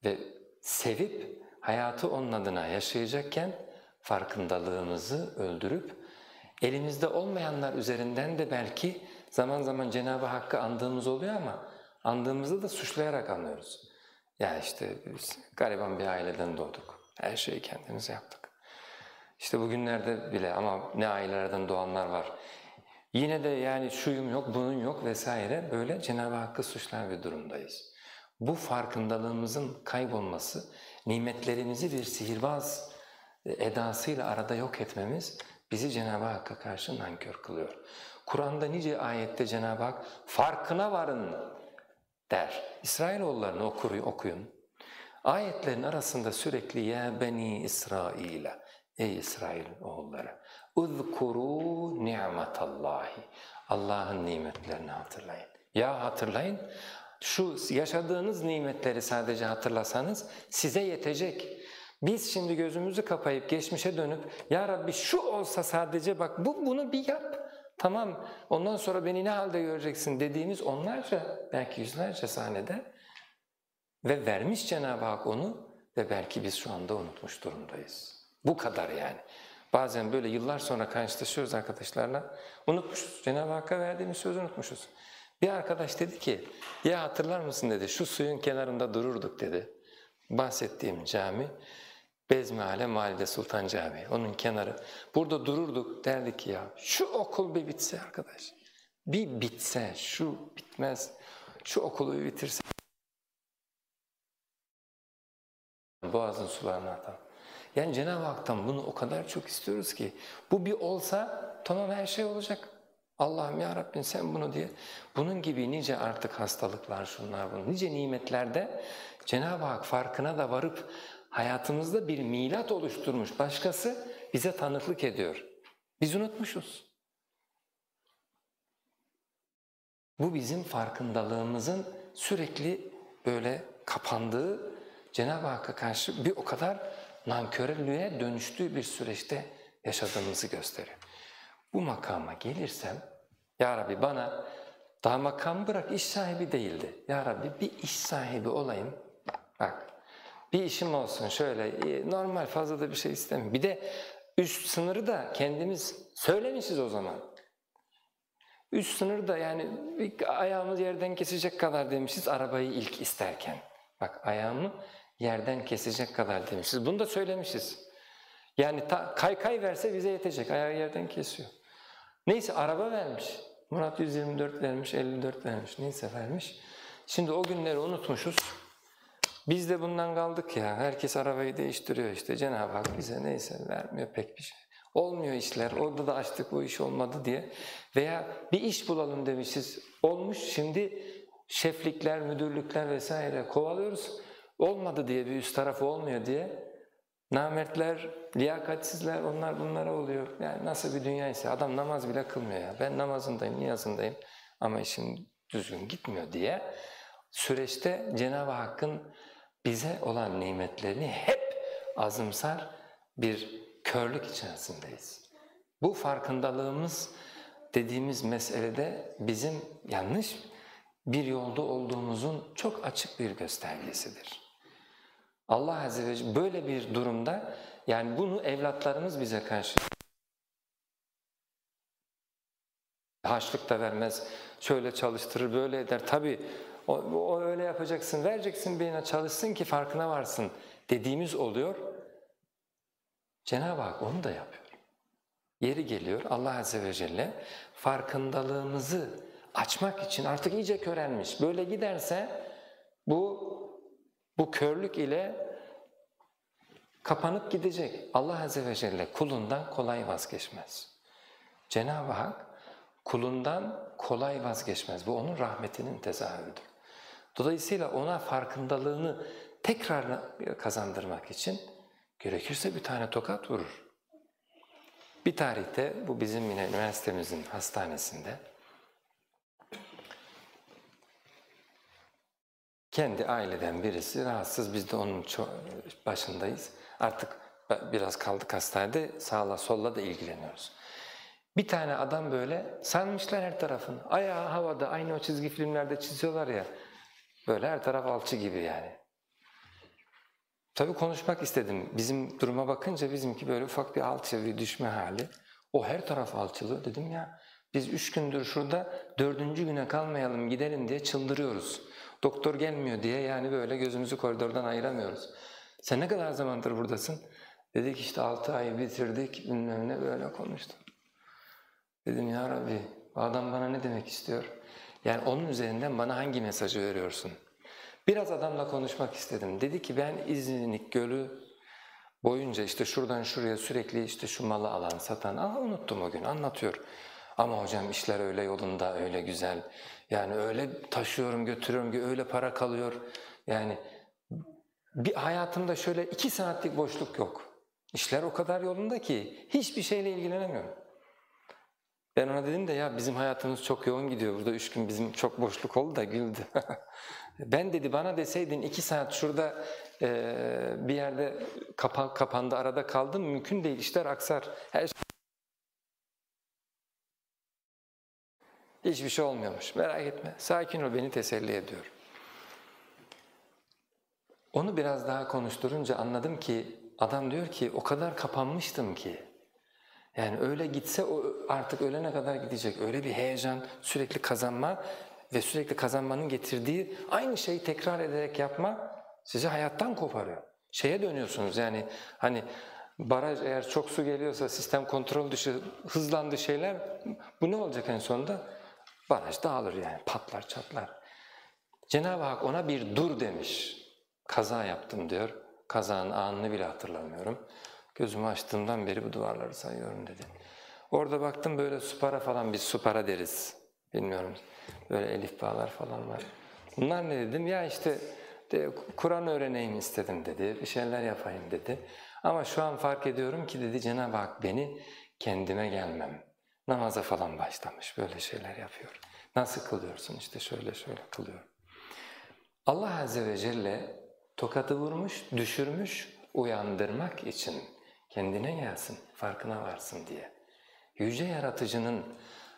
ve sevip hayatı onun adına yaşayacakken farkındalığımızı öldürüp elimizde olmayanlar üzerinden de belki zaman zaman Cenab-ı Hakk'ı andığımız oluyor ama andığımızda da suçlayarak anlıyoruz. Ya işte biz gariban bir aileden doğduk. Her şeyi kendimiz yaptık. İşte bugünlerde bile ama ne ailelerden doğanlar var. Yine de yani şuyum yok, bunun yok vesaire böyle Cenab-ı Hakk'ı suçlar bir durumdayız. Bu farkındalığımızın kaybolması, nimetlerimizi bir sihirbaz e, edasıyla arada yok etmemiz bizi Cenab-ı Hakk'a karşı nankör kılıyor. Kur'an'da nice ayette Cenab-ı Hak farkına varın der. İsrailoğullarını okuruyu okuyun. Ayetlerin arasında sürekli ya beni İsrail'e ey İsrail oğulları uzkuru ni'metallahi Allah'ın nimetlerini hatırlayın. Ya hatırlayın şu yaşadığınız nimetleri sadece hatırlasanız size yetecek. Biz şimdi gözümüzü kapayıp geçmişe dönüp ya Rabbi şu olsa sadece bak bu bunu bir yap. Tamam ondan sonra beni ne halde göreceksin dediğimiz onlarca belki yüzlerce sahnede ve vermiş Cenab-ı Hak onu ve belki biz şu anda unutmuş durumdayız. Bu kadar yani. Bazen böyle yıllar sonra karşılaşıyoruz arkadaşlarla. Unutmuşuz. Cenab-ı Hakk'a verdiğimiz sözü unutmuşuz. Bir arkadaş dedi ki, ya hatırlar mısın dedi, şu suyun kenarında dururduk dedi. Bahsettiğim cami, Bezmiale Malide Sultan Camii, onun kenarı. Burada dururduk, derdik ki ya şu okul bir bitse arkadaş, bir bitse, şu bitmez, şu okulu bir bitirse. Boğazın sularını atan. Yani Cenab-ı Hak'tan bunu o kadar çok istiyoruz ki bu bir olsa tamam her şey olacak. Allah'ım ya Rabbim sen bunu diye. Bunun gibi nice artık hastalıklar şunlar bunun, nice nimetlerde Cenab-ı Hak farkına da varıp hayatımızda bir milat oluşturmuş başkası bize tanıklık ediyor. Biz unutmuşuz. Bu bizim farkındalığımızın sürekli böyle kapandığı Cenab-ı Hakk'a karşı bir o kadar nankörlüğe dönüştüğü bir süreçte yaşadığımızı gösteriyor. Bu makama gelirsem, Ya Rabbi bana daha makam bırak iş sahibi değildi. Ya Rabbi bir iş sahibi olayım, bak bir işim olsun şöyle e, normal fazla da bir şey istemiyorum. Bir de üst sınırı da kendimiz söylemişiz o zaman. Üst sınır da yani ayağımız yerden kesecek kadar demişiz arabayı ilk isterken. Bak ayağımı yerden kesecek kadar demişiz. Bunu da söylemişiz. Yani ta, kaykay verse bize yetecek. Ayağı yerden kesiyor. Neyse araba vermiş. Murat 124 vermiş, 54 vermiş. Neyse vermiş. Şimdi o günleri unutmuşuz. Biz de bundan kaldık ya. Herkes arabayı değiştiriyor işte. Cenab-ı Hak bize neyse vermiyor pek bir şey. Olmuyor işler. Orada da açtık bu iş olmadı diye. Veya bir iş bulalım demişiz. Olmuş şimdi şeflikler, müdürlükler vesaire kovalıyoruz. Olmadı diye bir üst tarafı olmuyor diye namertler, liyakatsizler onlar bunlara oluyor. Yani nasıl bir dünya ise adam namaz bile kılmıyor ya. Ben namazındayım, niyazındayım ama işim düzgün gitmiyor diye süreçte Cenab-ı Hakk'ın bize olan nimetlerini hep azımsar bir körlük içerisindeyiz. Bu farkındalığımız dediğimiz meselede bizim yanlış bir yolda olduğumuzun çok açık bir göstergesidir. Allah Azze ve Celle böyle bir durumda yani bunu evlatlarımız bize karşı Haçlık da vermez, şöyle çalıştırır, böyle eder. Tabii o, o öyle yapacaksın, vereceksin birine çalışsın ki farkına varsın dediğimiz oluyor. Cenab-ı Hak onu da yapıyor. Yeri geliyor Allah Azze ve Celle farkındalığımızı açmak için artık iyice körelmiş. Böyle giderse bu bu körlük ile kapanıp gidecek. Allah Azze ve Celle kulundan kolay vazgeçmez. Cenab-ı Hak kulundan kolay vazgeçmez. Bu onun rahmetinin tezahürüdür. Dolayısıyla ona farkındalığını tekrar kazandırmak için gerekirse bir tane tokat vurur. Bir tarihte bu bizim yine üniversitemizin hastanesinde kendi aileden birisi rahatsız biz de onun başındayız. Artık biraz kaldık hastanede sağla solla da ilgileniyoruz. Bir tane adam böyle sarmışlar her tarafını. Ayağı havada aynı o çizgi filmlerde çiziyorlar ya. Böyle her taraf alçı gibi yani. Tabii konuşmak istedim. Bizim duruma bakınca bizimki böyle ufak bir alçı, bir düşme hali. O her taraf alçılı. Dedim ya biz üç gündür şurada dördüncü güne kalmayalım gidelim diye çıldırıyoruz. Doktor gelmiyor diye yani böyle gözümüzü koridordan ayıramıyoruz. Sen ne kadar zamandır buradasın? Dedik işte altı ay bitirdik bilmem ne böyle konuştum. Dedim ya Rabbi adam bana ne demek istiyor? Yani onun üzerinden bana hangi mesajı veriyorsun? Biraz adamla konuşmak istedim. Dedi ki ben İznik Gölü boyunca işte şuradan şuraya sürekli işte şu malı alan, satan, aa unuttum o gün anlatıyor. Ama hocam işler öyle yolunda, öyle güzel. Yani öyle taşıyorum, götürüyorum ki öyle para kalıyor. Yani bir hayatımda şöyle iki saatlik boşluk yok. İşler o kadar yolunda ki hiçbir şeyle ilgilenemiyorum. Ben ona dedim de ya bizim hayatımız çok yoğun gidiyor. Burada üç gün bizim çok boşluk oldu da güldü. ben dedi bana deseydin iki saat şurada e, bir yerde kapa, kapandı arada kaldım mümkün değil işler aksar. Her şey... Hiçbir şey olmuyormuş merak etme sakin ol beni teselli ediyor. Onu biraz daha konuşturunca anladım ki adam diyor ki o kadar kapanmıştım ki yani öyle gitse o artık ölene kadar gidecek. Öyle bir heyecan, sürekli kazanma ve sürekli kazanmanın getirdiği aynı şeyi tekrar ederek yapma sizi hayattan koparıyor. Şeye dönüyorsunuz yani hani baraj eğer çok su geliyorsa sistem kontrol dışı hızlandı şeyler bu ne olacak en sonunda? Baraj dağılır yani patlar çatlar. Cenab-ı Hak ona bir dur demiş. Kaza yaptım diyor. Kazanın anını bile hatırlamıyorum. Gözümü açtığımdan beri bu duvarları sayıyorum dedi. Orada baktım böyle supara falan, biz supara deriz. Bilmiyorum, böyle elif bağlar falan var. Bunlar ne dedim? Ya işte Kur'an öğreneyim istedim dedi, bir şeyler yapayım dedi. Ama şu an fark ediyorum ki dedi Cenab-ı Hak beni kendime gelmem. Namaza falan başlamış, böyle şeyler yapıyor. Nasıl kılıyorsun? İşte şöyle şöyle kılıyor. Allah Azze ve Celle tokatı vurmuş, düşürmüş, uyandırmak için kendine gelsin, farkına varsın diye. Yüce Yaratıcı'nın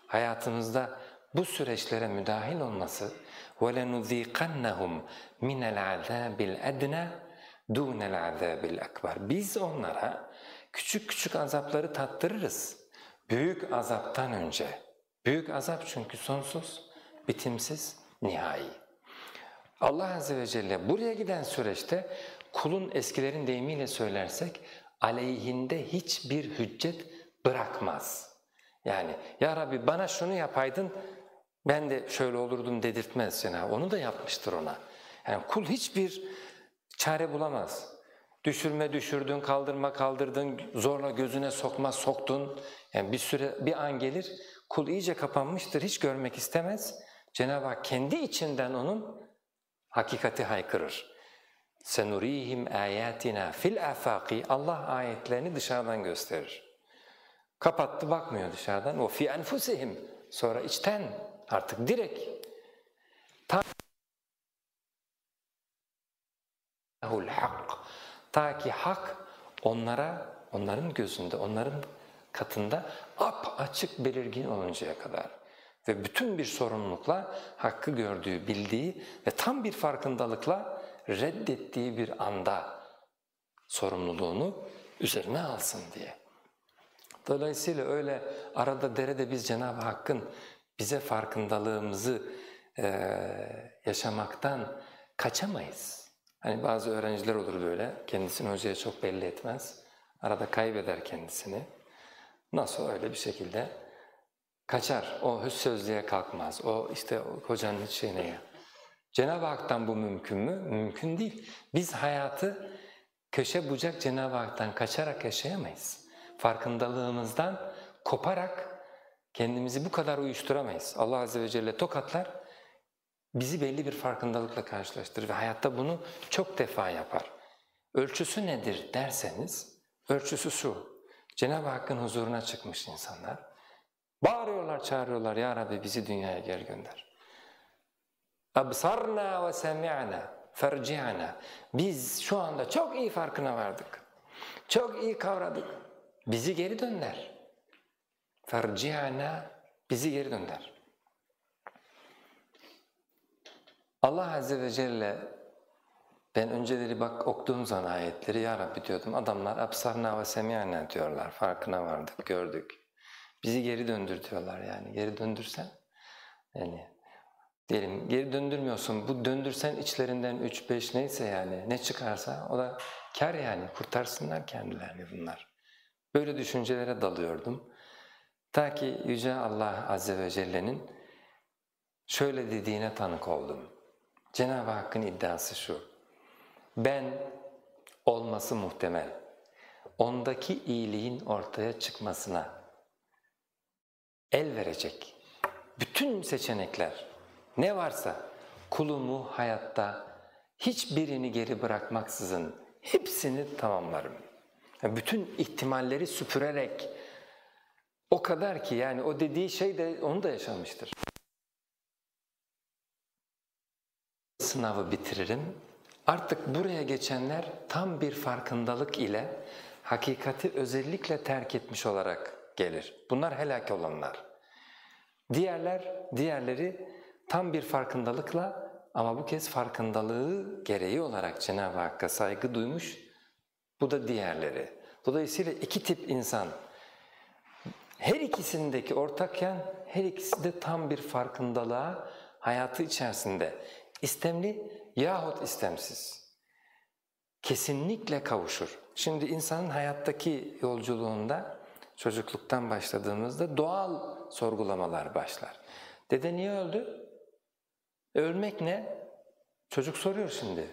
hayatımızda bu süreçlere müdahil olması وَلَنُذ۪يقَنَّهُمْ مِنَ الْعَذَابِ الْاَدْنَى دُونَ الْعَذَابِ الْاَكْبَرِ Biz onlara küçük küçük azapları tattırırız. Büyük azaptan önce. Büyük azap çünkü sonsuz, bitimsiz, nihai. Allah Azze ve Celle buraya giden süreçte kulun eskilerin deyimiyle söylersek aleyhinde hiçbir hüccet bırakmaz. Yani ya Rabbi bana şunu yapaydın ben de şöyle olurdum dedirtmez Cenab-ı Onu da yapmıştır ona. Yani kul hiçbir çare bulamaz. Düşürme düşürdün, kaldırma kaldırdın, zorla gözüne sokma soktun. Yani bir süre, bir an gelir, kul iyice kapanmıştır, hiç görmek istemez. Cenab-ı Hak kendi içinden onun hakikati haykırır. senurihim ayatina fil afaqi Allah ayetlerini dışarıdan gösterir. Kapattı bakmıyor dışarıdan. O fi enfusihim sonra içten artık direkt ca'ahul hak. Ta ki hak onlara, onların gözünde, onların katında ap açık belirgin oluncaya kadar ve bütün bir sorumlulukla hakkı gördüğü, bildiği ve tam bir farkındalıkla reddettiği bir anda sorumluluğunu üzerine alsın diye. Dolayısıyla öyle arada derede biz Cenab-ı Hakk'ın bize farkındalığımızı e, yaşamaktan kaçamayız. Hani bazı öğrenciler olur böyle, kendisini hocaya çok belli etmez. Arada kaybeder kendisini. Nasıl öyle bir şekilde kaçar. O hüs sözlüğe kalkmaz. O işte hocanın hiç şeyine. Cenab-ı Hak'tan bu mümkün mü? Mümkün değil. Biz hayatı köşe bucak Cenab-ı Hak'tan kaçarak yaşayamayız. Farkındalığımızdan koparak kendimizi bu kadar uyuşturamayız. Allah Azze ve Celle tokatlar, bizi belli bir farkındalıkla karşılaştırır ve hayatta bunu çok defa yapar. Ölçüsü nedir derseniz, ölçüsü şu, Cenab-ı Hakk'ın huzuruna çıkmış insanlar, Bağırıyorlar, çağırıyorlar ya Rabbi bizi dünyaya geri gönder. Absarna ve semi'na ferci'na. Biz şu anda çok iyi farkına vardık. Çok iyi kavradık. Bizi geri dönder. Ferci'na bizi geri dönder. Allah Azze ve Celle ben önceleri bak okuduğum zaman ayetleri ya Rabbi diyordum adamlar absarna ve semi'na diyorlar farkına vardık gördük. Bizi geri döndür diyorlar yani geri döndürsen yani diyelim geri döndürmüyorsun bu döndürsen içlerinden üç beş neyse yani ne çıkarsa o da kar yani kurtarsınlar kendilerini bunlar. Böyle düşüncelere dalıyordum. Ta ki Yüce Allah Azze ve Celle'nin şöyle dediğine tanık oldum. Cenab-ı Hakk'ın iddiası şu, ben olması muhtemel, ondaki iyiliğin ortaya çıkmasına el verecek bütün seçenekler ne varsa kulumu hayatta hiçbirini geri bırakmaksızın hepsini tamamlarım. bütün ihtimalleri süpürerek o kadar ki yani o dediği şey de onu da yaşamıştır. Sınavı bitiririm. Artık buraya geçenler tam bir farkındalık ile hakikati özellikle terk etmiş olarak gelir. Bunlar helak olanlar. Diğerler, diğerleri tam bir farkındalıkla ama bu kez farkındalığı gereği olarak Cenab-ı Hakk'a saygı duymuş. Bu da diğerleri. Dolayısıyla iki tip insan her ikisindeki ortak yan, her ikisi de tam bir farkındalığa hayatı içerisinde istemli yahut istemsiz kesinlikle kavuşur. Şimdi insanın hayattaki yolculuğunda çocukluktan başladığımızda doğal sorgulamalar başlar. Dede niye öldü? E, ölmek ne? Çocuk soruyor şimdi.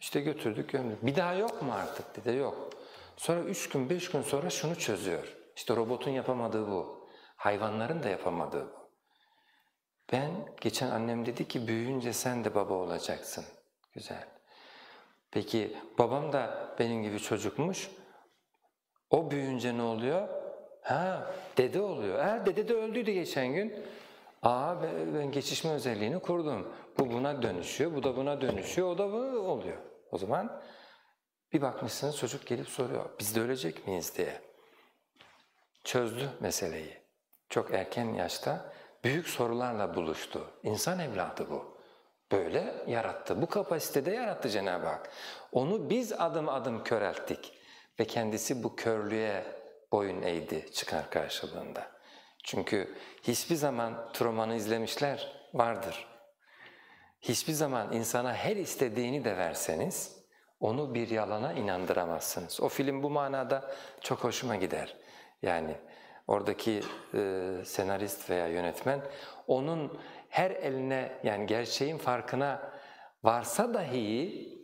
İşte götürdük gömdük. Bir daha yok mu artık dede? Yok. Sonra üç gün beş gün sonra şunu çözüyor. İşte robotun yapamadığı bu. Hayvanların da yapamadığı bu. Ben, geçen annem dedi ki büyüyünce sen de baba olacaksın. Güzel. Peki babam da benim gibi çocukmuş. O büyüyünce ne oluyor? Ha, dede oluyor. Ha, dede de öldüydü geçen gün. Aa ben geçişme özelliğini kurdum. Bu buna dönüşüyor, bu da buna dönüşüyor, o da bu oluyor. O zaman bir bakmışsınız çocuk gelip soruyor, biz de ölecek miyiz diye çözdü meseleyi. Çok erken yaşta büyük sorularla buluştu. İnsan evladı bu. Böyle yarattı, bu kapasitede yarattı Cenab-ı Hak. Onu biz adım adım körelttik ve kendisi bu körlüğe boyun eğdi çıkar karşılığında. Çünkü hiçbir zaman Truman'ı izlemişler vardır. Hiçbir zaman insana her istediğini de verseniz onu bir yalana inandıramazsınız. O film bu manada çok hoşuma gider. Yani oradaki e, senarist veya yönetmen onun her eline yani gerçeğin farkına varsa dahi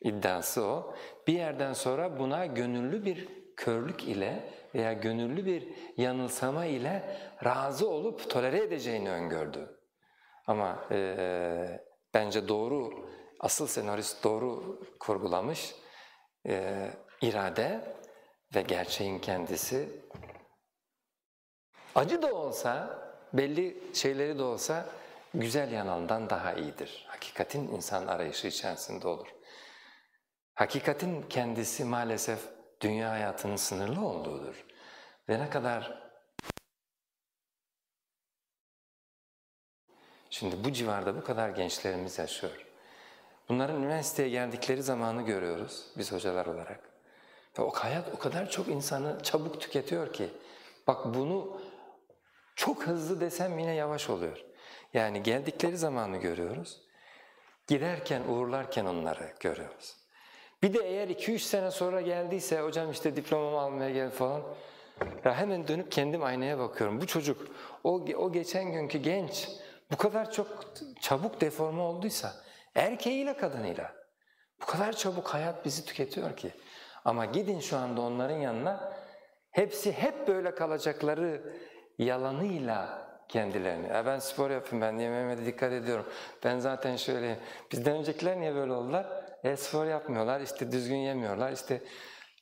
iddiası o bir yerden sonra buna gönüllü bir körlük ile veya gönüllü bir yanılsama ile razı olup tolere edeceğini öngördü. Ama e, bence doğru, asıl senarist doğru kurgulamış e, irade ve gerçeğin kendisi acı da olsa, belli şeyleri de olsa güzel yanından daha iyidir. Hakikatin insan arayışı içerisinde olur. Hakikatin kendisi maalesef dünya hayatının sınırlı olduğudur. Ve ne kadar Şimdi bu civarda bu kadar gençlerimiz yaşıyor. Bunların üniversiteye geldikleri zamanı görüyoruz biz hocalar olarak. Ve o hayat o kadar çok insanı çabuk tüketiyor ki. Bak bunu çok hızlı desem yine yavaş oluyor. Yani geldikleri zamanı görüyoruz. Giderken, uğurlarken onları görüyoruz. Bir de eğer 2-3 sene sonra geldiyse, hocam işte diplomamı almaya gel falan, ya hemen dönüp kendim aynaya bakıyorum. Bu çocuk, o, o geçen günkü genç bu kadar çok çabuk deforme olduysa, erkeğiyle kadınıyla bu kadar çabuk hayat bizi tüketiyor ki. Ama gidin şu anda onların yanına, hepsi hep böyle kalacakları yalanıyla kendilerini. Ya ben spor yapayım, ben yemeğime dikkat ediyorum. Ben zaten şöyle, bizden öncekiler niye böyle oldular? E spor yapmıyorlar, işte düzgün yemiyorlar, işte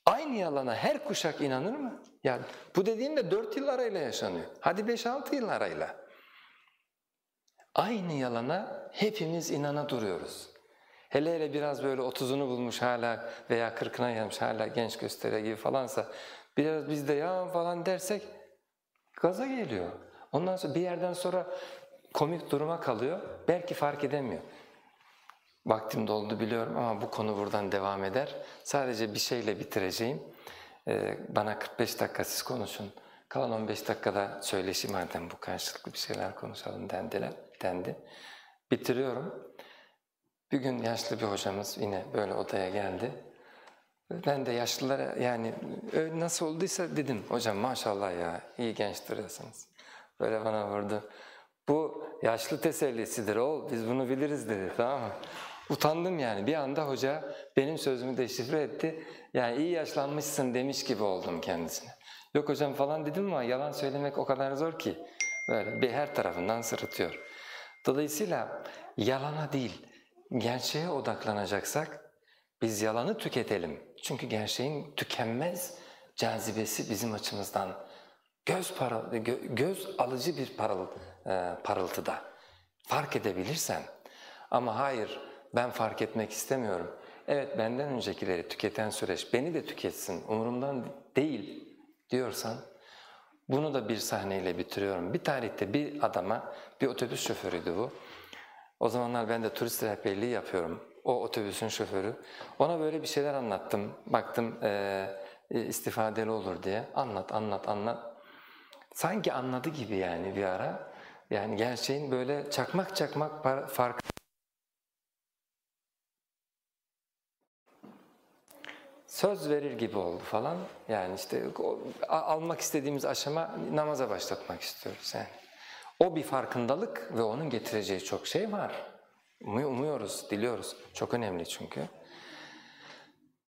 aynı yalana her kuşak inanır mı? Yani bu dediğim de 4 yıl arayla yaşanıyor. Hadi 5-6 yıl arayla. Aynı yalana hepimiz inana duruyoruz. Hele hele biraz böyle otuzunu bulmuş hala veya kırkına gelmiş hala genç gösteriyor gibi falansa biraz biz de ya falan dersek gaza geliyor. Ondan sonra bir yerden sonra komik duruma kalıyor. Belki fark edemiyor. Vaktim doldu biliyorum ama bu konu buradan devam eder. Sadece bir şeyle bitireceğim. Ee, bana 45 dakika siz konuşun. Kalan 15 dakikada söyleşi madem bu karşılıklı bir şeyler konuşalım dendiler, dendi. Bitiriyorum. Bir gün yaşlı bir hocamız yine böyle odaya geldi. Ben de yaşlılara yani nasıl olduysa dedim hocam maşallah ya iyi genç duruyorsunuz. Böyle bana vurdu. Bu yaşlı tesellisidir oğul biz bunu biliriz dedi tamam mı? Utandım yani bir anda hoca benim sözümü deşifre etti. Yani iyi yaşlanmışsın demiş gibi oldum kendisine. Yok hocam falan dedim ama yalan söylemek o kadar zor ki. Böyle bir her tarafından sırıtıyor. Dolayısıyla yalana değil, gerçeğe odaklanacaksak biz yalanı tüketelim. Çünkü gerçeğin tükenmez cazibesi bizim açımızdan göz, paral, göz alıcı bir paral, e, parıltıda. Fark edebilirsen ama hayır ben fark etmek istemiyorum. Evet benden öncekileri tüketen süreç beni de tüketsin umurumdan değil diyorsan bunu da bir sahneyle bitiriyorum. Bir tarihte bir adama, bir otobüs şoförüydü bu. O zamanlar ben de turist rehberliği yapıyorum. O otobüsün şoförü. Ona böyle bir şeyler anlattım. Baktım e, istifadeli olur diye. Anlat, anlat, anlat. Sanki anladı gibi yani bir ara. Yani gerçeğin böyle çakmak çakmak farkı. Söz verir gibi oldu falan. Yani işte almak istediğimiz aşama namaza başlatmak istiyoruz yani. O bir farkındalık ve onun getireceği çok şey var. Umuyoruz, diliyoruz. Çok önemli çünkü.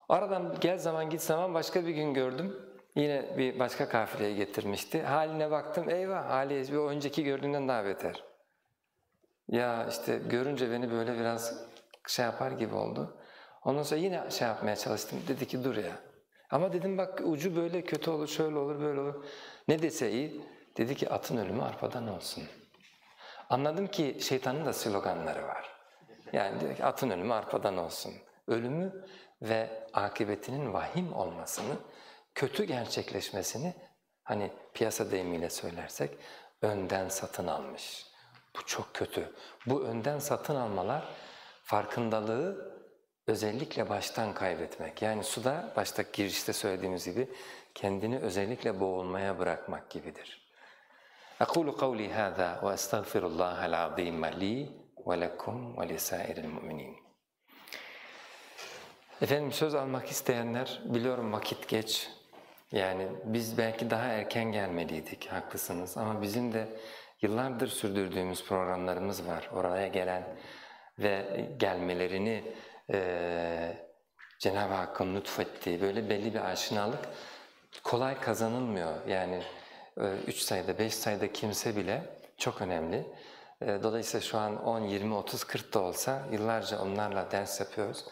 Aradan gel zaman git zaman başka bir gün gördüm. Yine bir başka kafileye getirmişti. Haline baktım, eyvah hali bir önceki gördüğünden daha beter. Ya işte görünce beni böyle biraz şey yapar gibi oldu. Ondan sonra yine şey yapmaya çalıştım. Dedi ki dur ya. Ama dedim bak ucu böyle kötü olur, şöyle olur, böyle olur. Ne dese iyi? Dedi ki atın ölümü arpadan olsun. Anladım ki şeytanın da sloganları var. Yani atın ölümü arpadan olsun. Ölümü ve akıbetinin vahim olmasını, kötü gerçekleşmesini hani piyasa deyimiyle söylersek önden satın almış. Bu çok kötü. Bu önden satın almalar farkındalığı özellikle baştan kaybetmek. Yani suda başta girişte söylediğimiz gibi kendini özellikle boğulmaya bırakmak gibidir. أقول قولي هذا وأستغفر الله العظيم لي ولكم ولسائر المؤمنين. Efendim söz almak isteyenler biliyorum vakit geç. Yani biz belki daha erken gelmeliydik, haklısınız. Ama bizim de yıllardır sürdürdüğümüz programlarımız var. Oraya gelen ve gelmelerini e, Cenab-ı Hakk'ın lütfettiği böyle belli bir aşinalık kolay kazanılmıyor. Yani e, üç sayıda, beş sayıda kimse bile çok önemli. E, dolayısıyla şu an 10, 20, 30, 40 da olsa yıllarca onlarla ders yapıyoruz.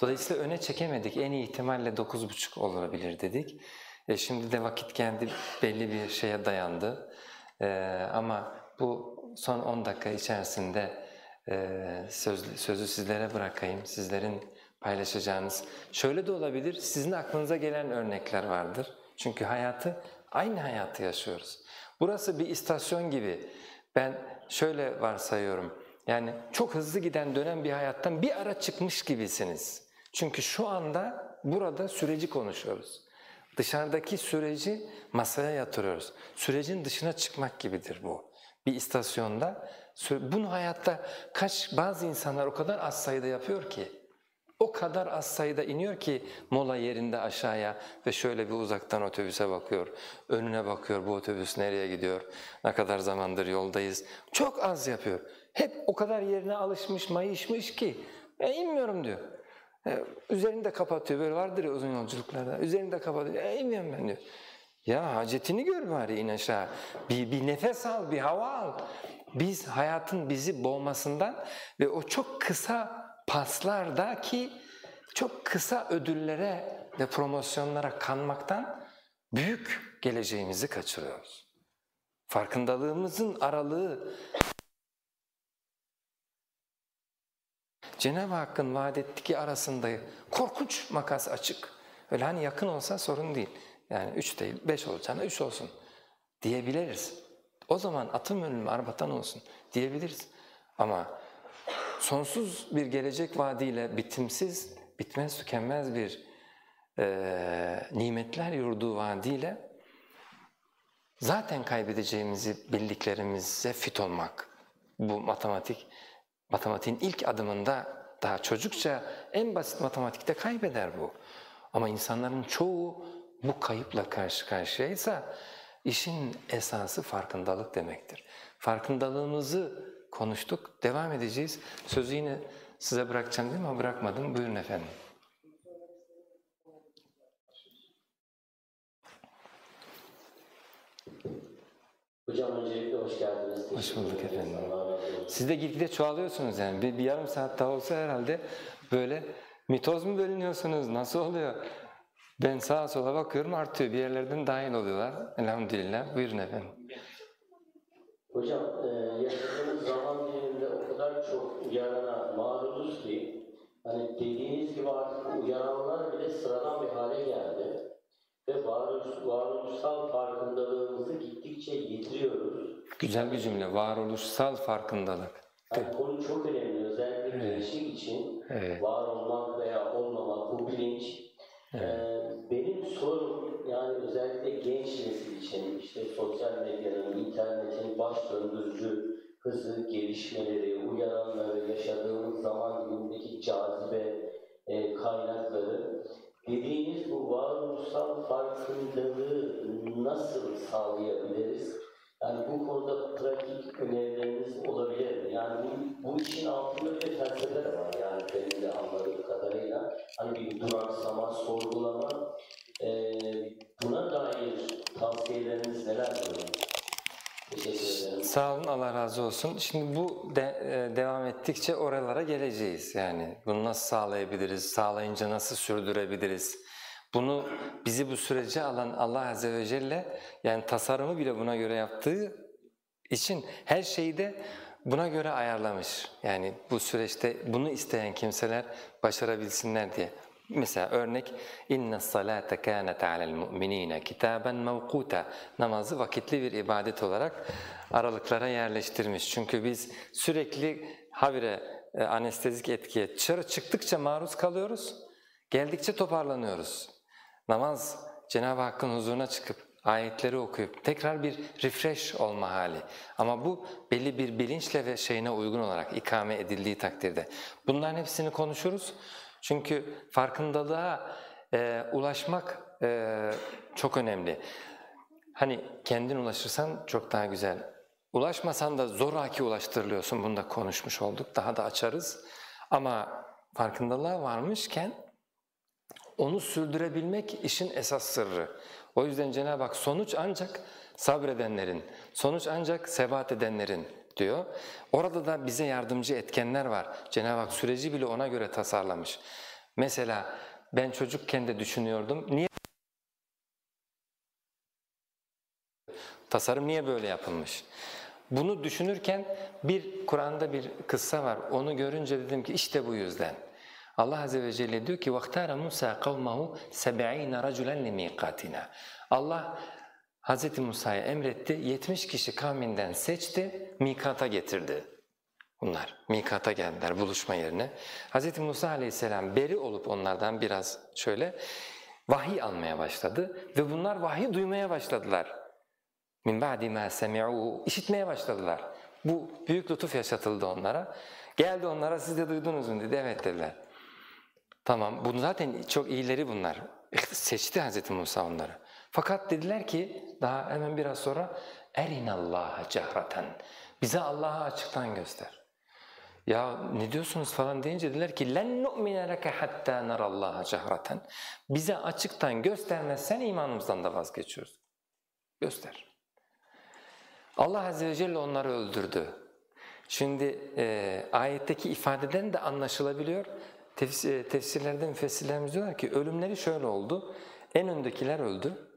Dolayısıyla öne çekemedik. En iyi ihtimalle 9.30 olabilir dedik. E, şimdi de vakit geldi belli bir şeye dayandı. E, ama bu son 10 dakika içerisinde ee, söz, sözü sizlere bırakayım. Sizlerin paylaşacağınız. Şöyle de olabilir, sizin aklınıza gelen örnekler vardır. Çünkü hayatı, aynı hayatı yaşıyoruz. Burası bir istasyon gibi. Ben şöyle varsayıyorum, yani çok hızlı giden dönem bir hayattan bir ara çıkmış gibisiniz. Çünkü şu anda burada süreci konuşuyoruz. Dışarıdaki süreci masaya yatırıyoruz. Sürecin dışına çıkmak gibidir bu. Bir istasyonda, bunu hayatta kaç bazı insanlar o kadar az sayıda yapıyor ki, o kadar az sayıda iniyor ki mola yerinde aşağıya ve şöyle bir uzaktan otobüse bakıyor, önüne bakıyor bu otobüs nereye gidiyor, ne kadar zamandır yoldayız. Çok az yapıyor. Hep o kadar yerine alışmış, mayışmış ki ben inmiyorum diyor. E, üzerini de kapatıyor, böyle vardır ya uzun yolculuklarda, üzerini de kapatıyor, e, inmiyorum ben diyor. Ya hacetini gör bari in aşağı, bir, bir nefes al, bir hava al. Biz hayatın bizi boğmasından ve o çok kısa paslardaki çok kısa ödüllere ve promosyonlara kanmaktan büyük geleceğimizi kaçırıyoruz. Farkındalığımızın aralığı Cenab-ı Hakk'ın vaat ettiği arasında korkunç makas açık. Öyle hani yakın olsa sorun değil. Yani üç değil, beş olacağına üç olsun diyebiliriz. O zaman atım önüm arbatan olsun diyebiliriz. Ama sonsuz bir gelecek vaadiyle bitimsiz, bitmez tükenmez bir e, nimetler yurdu vaadiyle zaten kaybedeceğimizi bildiklerimize fit olmak. Bu matematik, matematiğin ilk adımında daha çocukça en basit matematikte kaybeder bu. Ama insanların çoğu bu kayıpla karşı karşıyaysa işin esası farkındalık demektir. Farkındalığımızı konuştuk, devam edeceğiz. Sözü yine size bırakacağım değil mi? Bırakmadım. Buyurun efendim. Hocam öncelikle hoş geldiniz. Hoş bulduk efendim. Siz de gitgide çoğalıyorsunuz yani. Bir, bir yarım saat daha olsa herhalde böyle mitoz mu bölünüyorsunuz? Nasıl oluyor? Ben sağa sola bakıyorum artıyor. Bir yerlerden dahil oluyorlar. Elhamdülillah. Buyurun efendim. Hocam e, yaşadığımız zaman diliminde o kadar çok uyarana maruzuz ki hani dediğiniz gibi artık uyaranlar bile sıradan bir hale geldi. Ve varoluş, varoluşsal farkındalığımızı gittikçe yitiriyoruz. Güzel bir cümle. Varoluşsal farkındalık. Yani konu çok önemli. Özellikle Evet. için Evet. var olmak veya olmamak, bu bilinç. Benim sorum yani özellikle genç nesil için işte sosyal medyanın, internetin baş döndürücü hızı, gelişmeleri, uyaranları, yaşadığımız zaman dilimindeki cazibe e, kaynakları dediğiniz bu varoluşsal farkındalığı nasıl sağlayabiliriz? Yani bu konuda pratik önerileriniz olabilir mi? Yani bu, işin altında bir felsefe var yani benim de anladığım. Hani bir duraksama, sorgulama. Ee, buna dair tavsiyeleriniz neler olur? Teşekkür ederim. Sağ olun, Allah razı olsun. Şimdi bu de, e, devam ettikçe oralara geleceğiz. Yani bunu nasıl sağlayabiliriz, sağlayınca nasıl sürdürebiliriz? Bunu bizi bu sürece alan Allah Azze ve Celle yani tasarımı bile buna göre yaptığı için her şeyi de buna göre ayarlamış. Yani bu süreçte bunu isteyen kimseler başarabilsinler diye. Mesela örnek inna salate kanat alel mu'minina kitaben mevquta namazı vakitli bir ibadet olarak aralıklara yerleştirmiş. Çünkü biz sürekli habire e, anestezik etkiye dışarı çıktıkça maruz kalıyoruz. Geldikçe toparlanıyoruz. Namaz Cenab-ı Hakk'ın huzuruna çıkıp ayetleri okuyup tekrar bir refresh olma hali. Ama bu belli bir bilinçle ve şeyine uygun olarak ikame edildiği takdirde. Bunların hepsini konuşuruz. Çünkü farkındalığa e, ulaşmak e, çok önemli. Hani kendin ulaşırsan çok daha güzel. Ulaşmasan da zoraki ulaştırılıyorsun. Bunu da konuşmuş olduk. Daha da açarız. Ama farkındalığa varmışken onu sürdürebilmek işin esas sırrı. O yüzden Cenab-ı Hak sonuç ancak sabredenlerin, sonuç ancak sebat edenlerin diyor. Orada da bize yardımcı etkenler var. Cenab-ı Hak süreci bile ona göre tasarlamış. Mesela ben çocukken de düşünüyordum. Niye Tasarım niye böyle yapılmış? Bunu düşünürken bir Kur'an'da bir kıssa var. Onu görünce dedim ki işte bu yüzden. Allah Azze ve Celle diyor ki وَاخْتَارَ مُوسَى قَوْمَهُ سَبْعِينَ رَجُلًا لِمِيقَاتِنَا Allah Hz. Musa'ya emretti, 70 kişi kavminden seçti, mikata getirdi. Bunlar mikata geldiler buluşma yerine. Hz. Musa aleyhisselam beri olup onlardan biraz şöyle vahiy almaya başladı ve bunlar vahiy duymaya başladılar. Min ba'di ma semi'u işitmeye başladılar. Bu büyük lütuf yaşatıldı onlara. Geldi onlara siz de duydunuz mu dedi. Evet dediler. Tamam bunu zaten çok iyileri bunlar. Seçti Hz. Musa onları. Fakat dediler ki daha hemen biraz sonra erinallaha cehraten. Bize Allah'ı açıktan göster. Ya ne diyorsunuz falan deyince dediler ki len nu'mine leke hatta narallaha cehraten. Bize açıktan göstermezsen imanımızdan da vazgeçiyoruz. Göster. Allah Azze ve Celle onları öldürdü. Şimdi e, ayetteki ifadeden de anlaşılabiliyor. Tefsir, tefsirlerde müfessirlerimiz diyorlar ki ölümleri şöyle oldu. En öndekiler öldü,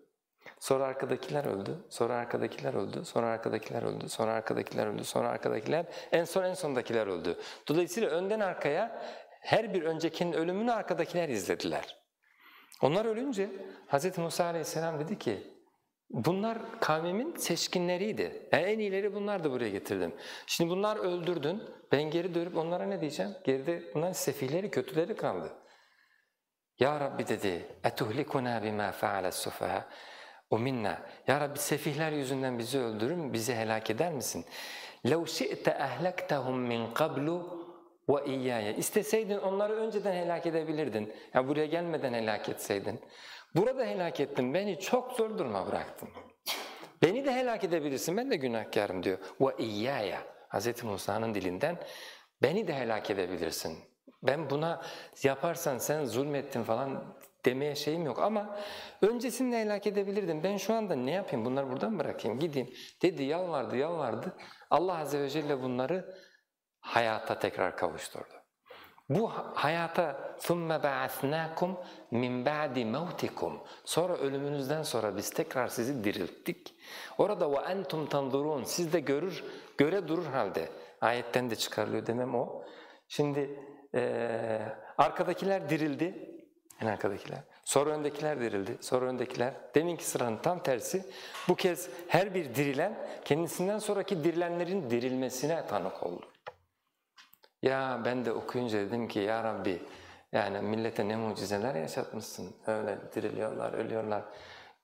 sonra arkadakiler öldü, sonra arkadakiler öldü, sonra arkadakiler öldü, sonra arkadakiler öldü, sonra arkadakiler, en son en sondakiler öldü. Dolayısıyla önden arkaya her bir öncekinin ölümünü arkadakiler izlediler. Onlar ölünce Hz. Musa aleyhisselam dedi ki Bunlar kavmimin seçkinleriydi. Yani en iyileri bunlar da buraya getirdim. Şimdi bunlar öldürdün, ben geri dönüp onlara ne diyeceğim? Geride bunların sefihleri, kötüleri kaldı. Ya Rabbi dedi, اَتُهْلِكُنَا بِمَا فَعَلَ السُّفَهَا o minna. Ya Rabbi sefihler yüzünden bizi öldürür mü? Bizi helak eder misin? لَوْ شِئْتَ أَهْلَكْتَهُمْ مِنْ قَبْلُ وَاِيَّايَ İsteseydin onları önceden helak edebilirdin. Yani buraya gelmeden helak etseydin. Burada helak ettin beni çok zor duruma bıraktın. Beni de helak edebilirsin ben de günahkarım diyor. Ve iyyaya Hz. Musa'nın dilinden beni de helak edebilirsin. Ben buna yaparsan sen zulmettin falan demeye şeyim yok ama öncesinde helak edebilirdim. Ben şu anda ne yapayım bunları buradan bırakayım gideyim dedi yalvardı yalvardı. Allah Azze ve Celle bunları hayata tekrar kavuşturdu. Bu hayata ثُمَّ بَعَثْنَاكُمْ مِنْ بَعْدِ مَوْتِكُمْ Sonra ölümünüzden sonra biz tekrar sizi dirilttik. Orada وَاَنْتُمْ تَنْظُرُونَ Siz de görür, göre durur halde. Ayetten de çıkarılıyor demem o. Şimdi ee, arkadakiler dirildi, en arkadakiler. Sonra öndekiler dirildi, sonra öndekiler. Deminki sıranın tam tersi. Bu kez her bir dirilen kendisinden sonraki dirilenlerin dirilmesine tanık oldu. Ya ben de okuyunca dedim ki ya Rabbi yani millete ne mucizeler yaşatmışsın. Öyle diriliyorlar, ölüyorlar.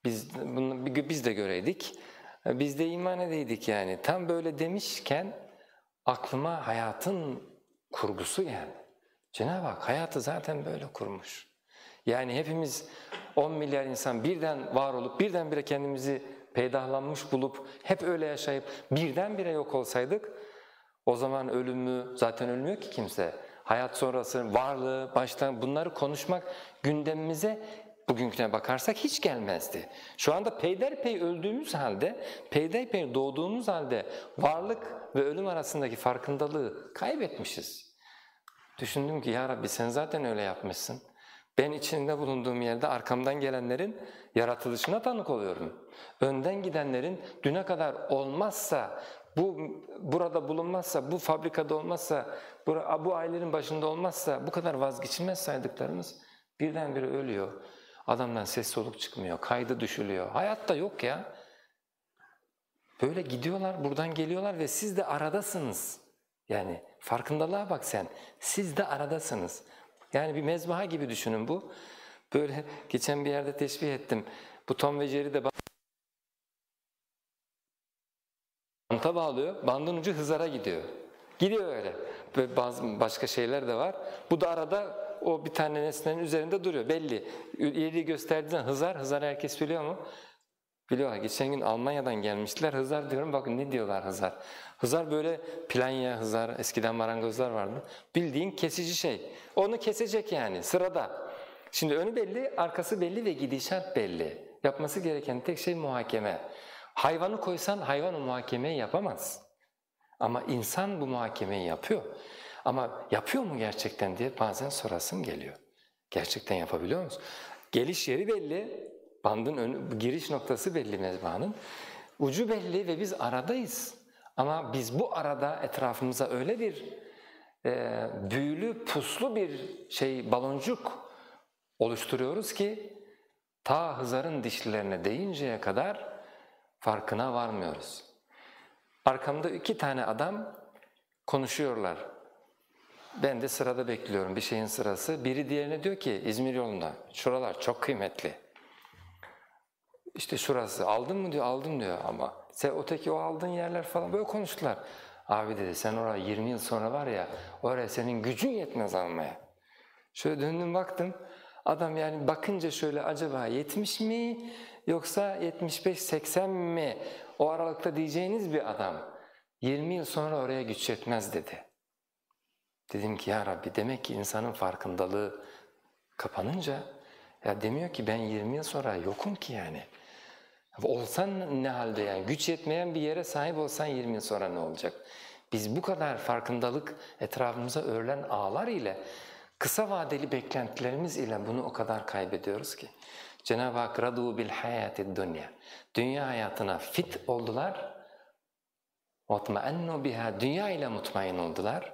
Biz bunu biz de göreydik. Biz de iman edeydik yani. Tam böyle demişken aklıma hayatın kurgusu yani. Cenab-ı Hak hayatı zaten böyle kurmuş. Yani hepimiz 10 milyar insan birden var olup birdenbire kendimizi peydahlanmış bulup hep öyle yaşayıp birdenbire yok olsaydık o zaman ölümü zaten ölmüyor ki kimse. Hayat sonrası varlığı, baştan bunları konuşmak gündemimize bugünküne bakarsak hiç gelmezdi. Şu anda peyderpey öldüğümüz halde, peyderpey doğduğumuz halde varlık ve ölüm arasındaki farkındalığı kaybetmişiz. Düşündüm ki ya Rabbi sen zaten öyle yapmışsın. Ben içinde bulunduğum yerde arkamdan gelenlerin yaratılışına tanık oluyorum. Önden gidenlerin düne kadar olmazsa, bu burada bulunmazsa, bu fabrikada olmazsa, bu, ailenin başında olmazsa bu kadar vazgeçilmez saydıklarımız birdenbire ölüyor. Adamdan ses soluk çıkmıyor, kaydı düşülüyor. Hayatta yok ya. Böyle gidiyorlar, buradan geliyorlar ve siz de aradasınız. Yani farkındalığa bak sen, siz de aradasınız. Yani bir mezbaha gibi düşünün bu. Böyle geçen bir yerde teşbih ettim. Bu Tom ve Jerry de banta bağlıyor, bandın ucu hızara gidiyor. Gidiyor öyle. Ve bazı başka şeyler de var. Bu da arada o bir tane nesnenin üzerinde duruyor belli. İleri gösterdiğinden hızar, hızar herkes biliyor mu? Biliyorlar. Geçen gün Almanya'dan gelmişler. Hızar diyorum bakın ne diyorlar Hızar. Hızar böyle planya Hızar, eskiden marangozlar vardı. Bildiğin kesici şey. Onu kesecek yani sırada. Şimdi önü belli, arkası belli ve gidişat belli. Yapması gereken tek şey muhakeme. Hayvanı koysan hayvan o muhakemeyi yapamaz. Ama insan bu muhakemeyi yapıyor. Ama yapıyor mu gerçekten diye bazen sorasın geliyor. Gerçekten yapabiliyor musun? Geliş yeri belli, bandın ön, giriş noktası belli mezbahanın. Ucu belli ve biz aradayız. Ama biz bu arada etrafımıza öyle bir e, büyülü, puslu bir şey baloncuk oluşturuyoruz ki ta Hızar'ın dişlilerine değinceye kadar farkına varmıyoruz. Arkamda iki tane adam konuşuyorlar. Ben de sırada bekliyorum bir şeyin sırası. Biri diğerine diyor ki İzmir yolunda şuralar çok kıymetli. İşte şurası aldın mı diyor aldım diyor ama sen öteki o aldığın yerler falan böyle konuştular. Abi dedi sen oraya 20 yıl sonra var ya oraya senin gücün yetmez almaya. Şöyle döndüm baktım adam yani bakınca şöyle acaba 70 mi yoksa 75-80 mi o aralıkta diyeceğiniz bir adam 20 yıl sonra oraya güç yetmez dedi. Dedim ki ya Rabbi demek ki insanın farkındalığı kapanınca ya demiyor ki ben 20 yıl sonra yokum ki yani. Olsan ne halde yani güç yetmeyen bir yere sahip olsan 20 yıl sonra ne olacak? Biz bu kadar farkındalık etrafımıza örülen ağlar ile kısa vadeli beklentilerimiz ile bunu o kadar kaybediyoruz ki. Cenab-ı Hak radu bil hayati dünya. Dünya hayatına fit oldular. Otmaennu biha dünya ile mutmain oldular.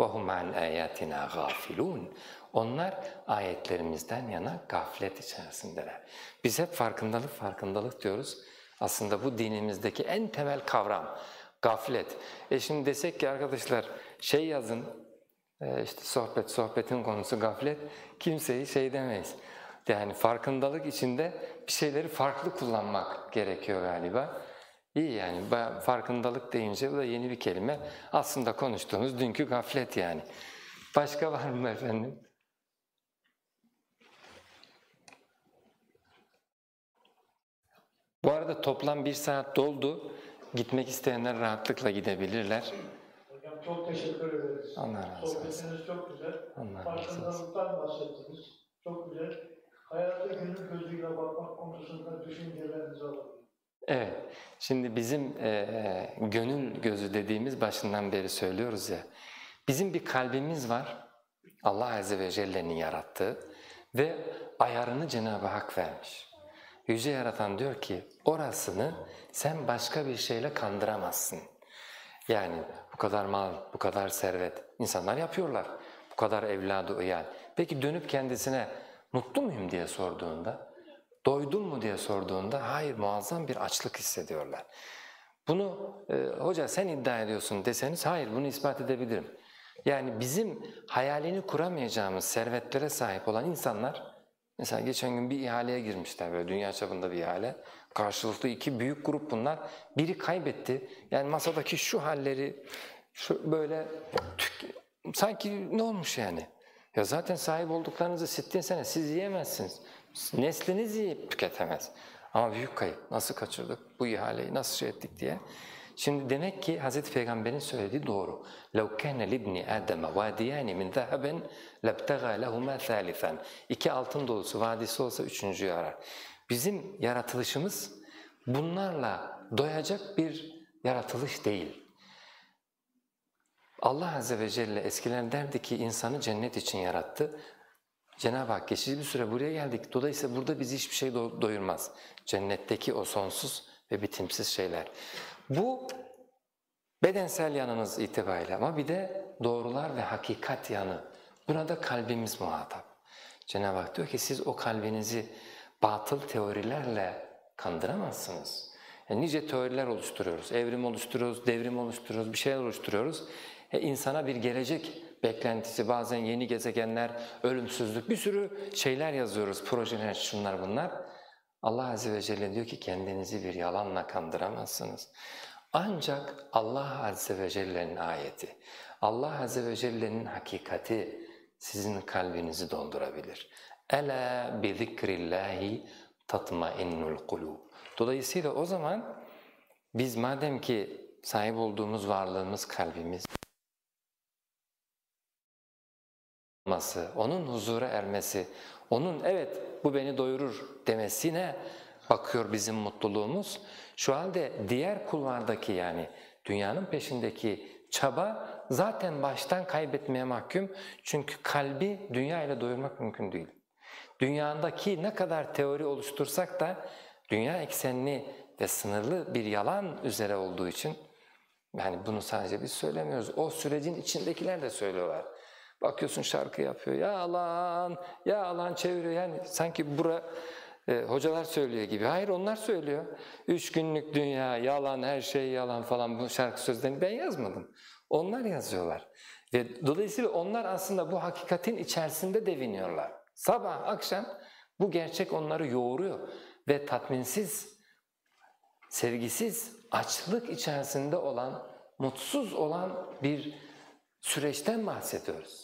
Ve hum an ayatina gafilun. Onlar ayetlerimizden yana gaflet içerisindeler. Biz hep farkındalık farkındalık diyoruz. Aslında bu dinimizdeki en temel kavram gaflet. E şimdi desek ki arkadaşlar şey yazın e işte sohbet sohbetin konusu gaflet kimseyi şey demeyiz. Yani farkındalık içinde bir şeyleri farklı kullanmak gerekiyor galiba. İyi yani farkındalık deyince bu da yeni bir kelime. Aslında konuştuğumuz dünkü gaflet yani. Başka var mı efendim? Bu arada toplam bir saat doldu. Gitmek isteyenler rahatlıkla gidebilirler. Hocam çok teşekkür ederiz. Allah razı olsun. Sohbetiniz çok güzel. Allah razı olsun. Farkındalıktan bahsettiniz. Çok güzel. Hayata günün gözüyle bakmak konusunda düşüncelerinizi alalım. Evet, şimdi bizim e, gönül gözü dediğimiz başından beri söylüyoruz ya, bizim bir kalbimiz var, Allah Azze ve Celle'nin yarattığı ve ayarını Cenab-ı Hak vermiş. Yüce Yaratan diyor ki, orasını sen başka bir şeyle kandıramazsın. Yani bu kadar mal, bu kadar servet, insanlar yapıyorlar, bu kadar evladı uyal. Peki dönüp kendisine mutlu muyum diye sorduğunda, Doydun mu diye sorduğunda hayır muazzam bir açlık hissediyorlar. Bunu e, hoca sen iddia ediyorsun deseniz hayır bunu ispat edebilirim. Yani bizim hayalini kuramayacağımız servetlere sahip olan insanlar mesela geçen gün bir ihaleye girmişler böyle dünya çapında bir ihale. Karşılıklı iki büyük grup bunlar. Biri kaybetti. Yani masadaki şu halleri şu böyle sanki ne olmuş yani? Ya zaten sahip olduklarınızı sittin sene siz yiyemezsiniz. Nesliniz yiyip tüketemez. Ama büyük kayıp. Nasıl kaçırdık bu ihaleyi, nasıl şey ettik diye. Şimdi demek ki Hz. Peygamber'in söylediği doğru. لَوْ كَانَ لِبْنِ آدَمَ وَادِيَانِ مِنْ ذَهَبٍ لَبْتَغَى لَهُمَا ثَالِثًا İki altın dolusu vadisi olsa üçüncüyü arar. Bizim yaratılışımız bunlarla doyacak bir yaratılış değil. Allah Azze ve Celle eskiden derdi ki insanı cennet için yarattı. Cenab-ı Hak geçici bir süre buraya geldik. Dolayısıyla burada bizi hiçbir şey doyurmaz. Cennetteki o sonsuz ve bitimsiz şeyler. Bu bedensel yanınız itibariyle ama bir de doğrular ve hakikat yanı. Buna da kalbimiz muhatap. Cenab-ı Hak diyor ki siz o kalbinizi batıl teorilerle kandıramazsınız. Yani nice teoriler oluşturuyoruz, evrim oluşturuyoruz, devrim oluşturuyoruz, bir şeyler oluşturuyoruz. E insana bir gelecek beklentisi, bazen yeni gezegenler, ölümsüzlük, bir sürü şeyler yazıyoruz, projeler, şunlar bunlar. Allah Azze ve Celle diyor ki kendinizi bir yalanla kandıramazsınız. Ancak Allah Azze ve Celle'nin ayeti, Allah Azze ve Celle'nin hakikati sizin kalbinizi doldurabilir. Ela bi zikrillahi tatmainnul kulub. Dolayısıyla o zaman biz madem ki sahip olduğumuz varlığımız kalbimiz, olması, onun huzura ermesi, onun evet bu beni doyurur demesine bakıyor bizim mutluluğumuz. Şu halde diğer kulvardaki yani dünyanın peşindeki çaba zaten baştan kaybetmeye mahkum. Çünkü kalbi dünya ile doyurmak mümkün değil. Dünyadaki ne kadar teori oluştursak da dünya eksenli ve sınırlı bir yalan üzere olduğu için Yani bunu sadece biz söylemiyoruz. O sürecin içindekiler de söylüyorlar. Bakıyorsun şarkı yapıyor. Ya alan, ya alan çeviriyor. Yani sanki bura e, hocalar söylüyor gibi. Hayır onlar söylüyor. Üç günlük dünya, yalan, her şey yalan falan bu şarkı sözlerini ben yazmadım. Onlar yazıyorlar. Ve dolayısıyla onlar aslında bu hakikatin içerisinde deviniyorlar. Sabah, akşam bu gerçek onları yoğuruyor. Ve tatminsiz, sevgisiz, açlık içerisinde olan, mutsuz olan bir süreçten bahsediyoruz.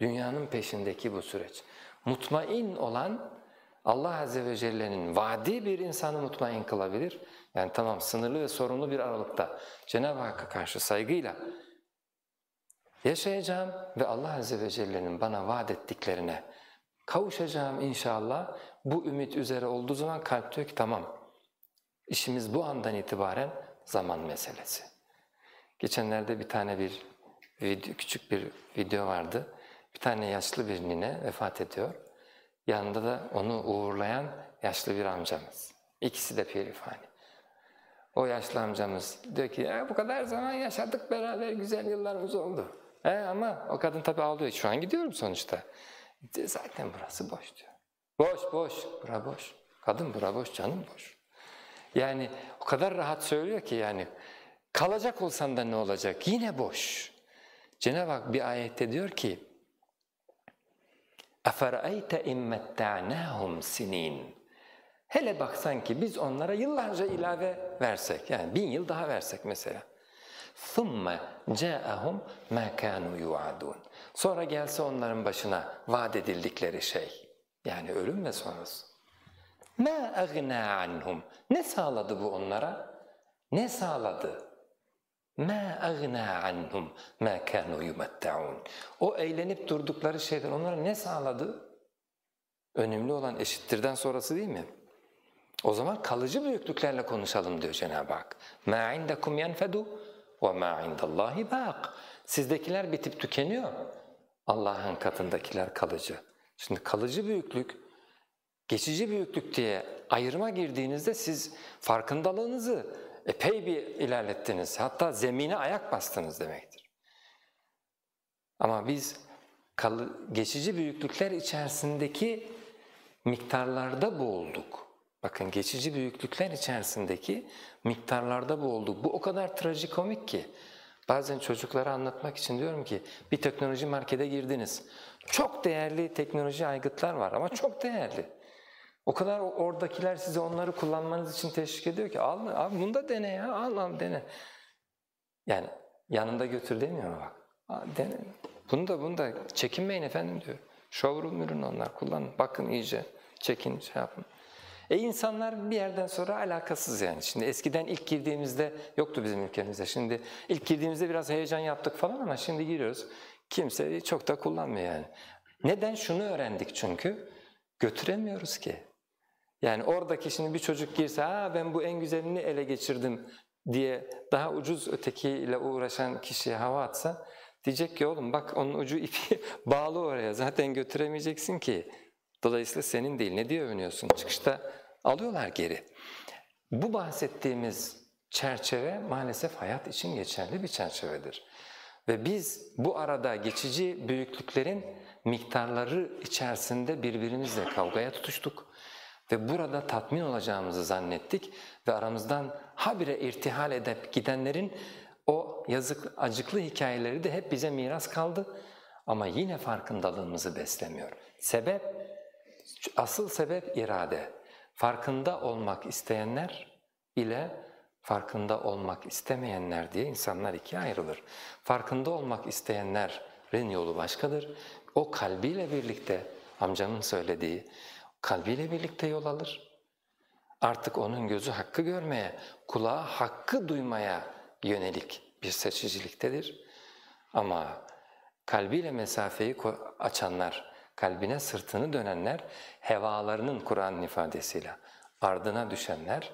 Dünyanın peşindeki bu süreç. Mutmain olan Allah Azze ve Celle'nin vaadi bir insanı mutmain kılabilir. Yani tamam sınırlı ve sorumlu bir aralıkta Cenab-ı Hakk'a karşı saygıyla yaşayacağım ve Allah Azze ve Celle'nin bana vaat ettiklerine kavuşacağım inşallah. Bu ümit üzere olduğu zaman kalp diyor ki tamam işimiz bu andan itibaren zaman meselesi. Geçenlerde bir tane bir video, küçük bir video vardı. Bir tane yaşlı bir nine vefat ediyor. Yanında da onu uğurlayan yaşlı bir amcamız. İkisi de pirifani. O yaşlı amcamız diyor ki ya bu kadar zaman yaşadık beraber güzel yıllarımız oldu. E ama o kadın tabii ağlıyor. Şu an gidiyorum sonuçta. Zaten burası boş diyor. Boş boş. Bura boş. Kadın bura boş, canım boş. Yani o kadar rahat söylüyor ki yani kalacak olsan da ne olacak? Yine boş. Cenab-ı Hak bir ayette diyor ki اَفَرَأَيْتَ اِمَّتَّعْنَاهُمْ sinin. Hele baksan ki biz onlara yıllarca ilave versek, yani bin yıl daha versek mesela. ثُمَّ جَاءَهُمْ مَا كَانُوا يُعَدُونَ Sonra gelse onların başına vaat edildikleri şey, yani ölüm ve sonrası. مَا اَغْنَا عَنْهُمْ Ne sağladı bu onlara? Ne sağladı? مَا اَغْنَا عَنْهُمْ مَا كَانُوا يُمَتَّعُونَ O eğlenip durdukları şeyden onlara ne sağladı? Önemli olan eşittirden sonrası değil mi? O zaman kalıcı büyüklüklerle konuşalım diyor Cenab-ı Hak. مَا عِنْدَكُمْ يَنْفَدُ وَمَا عِنْدَ اللّٰهِ بَاقٍ Sizdekiler bitip tükeniyor. Allah'ın katındakiler kalıcı. Şimdi kalıcı büyüklük, geçici büyüklük diye ayırma girdiğinizde siz farkındalığınızı epey bir ilerlettiniz. Hatta zemine ayak bastınız demektir. Ama biz geçici büyüklükler içerisindeki miktarlarda boğulduk. Bakın geçici büyüklükler içerisindeki miktarlarda boğulduk. Bu o kadar trajikomik ki. Bazen çocuklara anlatmak için diyorum ki bir teknoloji markete girdiniz. Çok değerli teknoloji aygıtlar var ama çok değerli. O kadar oradakiler size onları kullanmanız için teşvik ediyor ki al abi bunu da dene ya al al dene. Yani yanında götür demiyor bak. Al, dene. Bunu da bunu da çekinmeyin efendim diyor. Showroom ürünü onlar kullanın. Bakın iyice çekin şey yapın. E insanlar bir yerden sonra alakasız yani. Şimdi eskiden ilk girdiğimizde yoktu bizim ülkemizde. Şimdi ilk girdiğimizde biraz heyecan yaptık falan ama şimdi giriyoruz. Kimse çok da kullanmıyor yani. Neden? Şunu öğrendik çünkü. Götüremiyoruz ki. Yani oradaki şimdi bir çocuk girse ha ben bu en güzelini ele geçirdim diye daha ucuz ötekiyle uğraşan kişiye hava atsa diyecek ki oğlum bak onun ucu ipi bağlı oraya zaten götüremeyeceksin ki. Dolayısıyla senin değil ne diye övünüyorsun çıkışta alıyorlar geri. Bu bahsettiğimiz çerçeve maalesef hayat için geçerli bir çerçevedir. Ve biz bu arada geçici büyüklüklerin miktarları içerisinde birbirimizle kavgaya tutuştuk. Ve burada tatmin olacağımızı zannettik ve aramızdan habire irtihal edip gidenlerin o yazık, acıklı hikayeleri de hep bize miras kaldı. Ama yine farkındalığımızı beslemiyor. Sebep, asıl sebep irade. Farkında olmak isteyenler ile farkında olmak istemeyenler diye insanlar ikiye ayrılır. Farkında olmak isteyenlerin yolu başkadır. O kalbiyle birlikte amcamın söylediği kalbiyle birlikte yol alır. Artık onun gözü hakkı görmeye, kulağı hakkı duymaya yönelik bir seçiciliktedir. Ama kalbiyle mesafeyi açanlar, kalbine sırtını dönenler, hevalarının Kur'an'ın ifadesiyle ardına düşenler,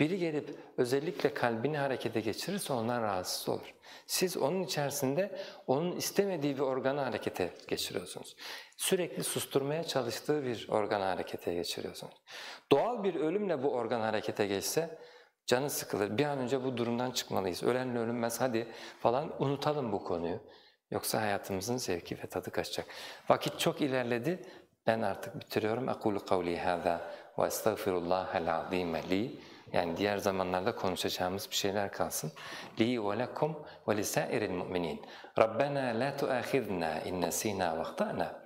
biri gelip özellikle kalbini harekete geçirirse ondan rahatsız olur. Siz onun içerisinde onun istemediği bir organı harekete geçiriyorsunuz. Sürekli susturmaya çalıştığı bir organı harekete geçiriyorsunuz. Doğal bir ölümle bu organ harekete geçse Canı sıkılır. Bir an önce bu durumdan çıkmalıyız. Ölenle ölünmez hadi falan unutalım bu konuyu. Yoksa hayatımızın zevki ve tadı kaçacak. Vakit çok ilerledi. Ben artık bitiriyorum. Ekulu kavli hâzâ ve estağfirullahal azîme li. Yani diğer zamanlarda konuşacağımız bir şeyler kalsın. Ve lisairil mu'minin. Rabbena la tuâkhidna in nesînâ ve ahtâna.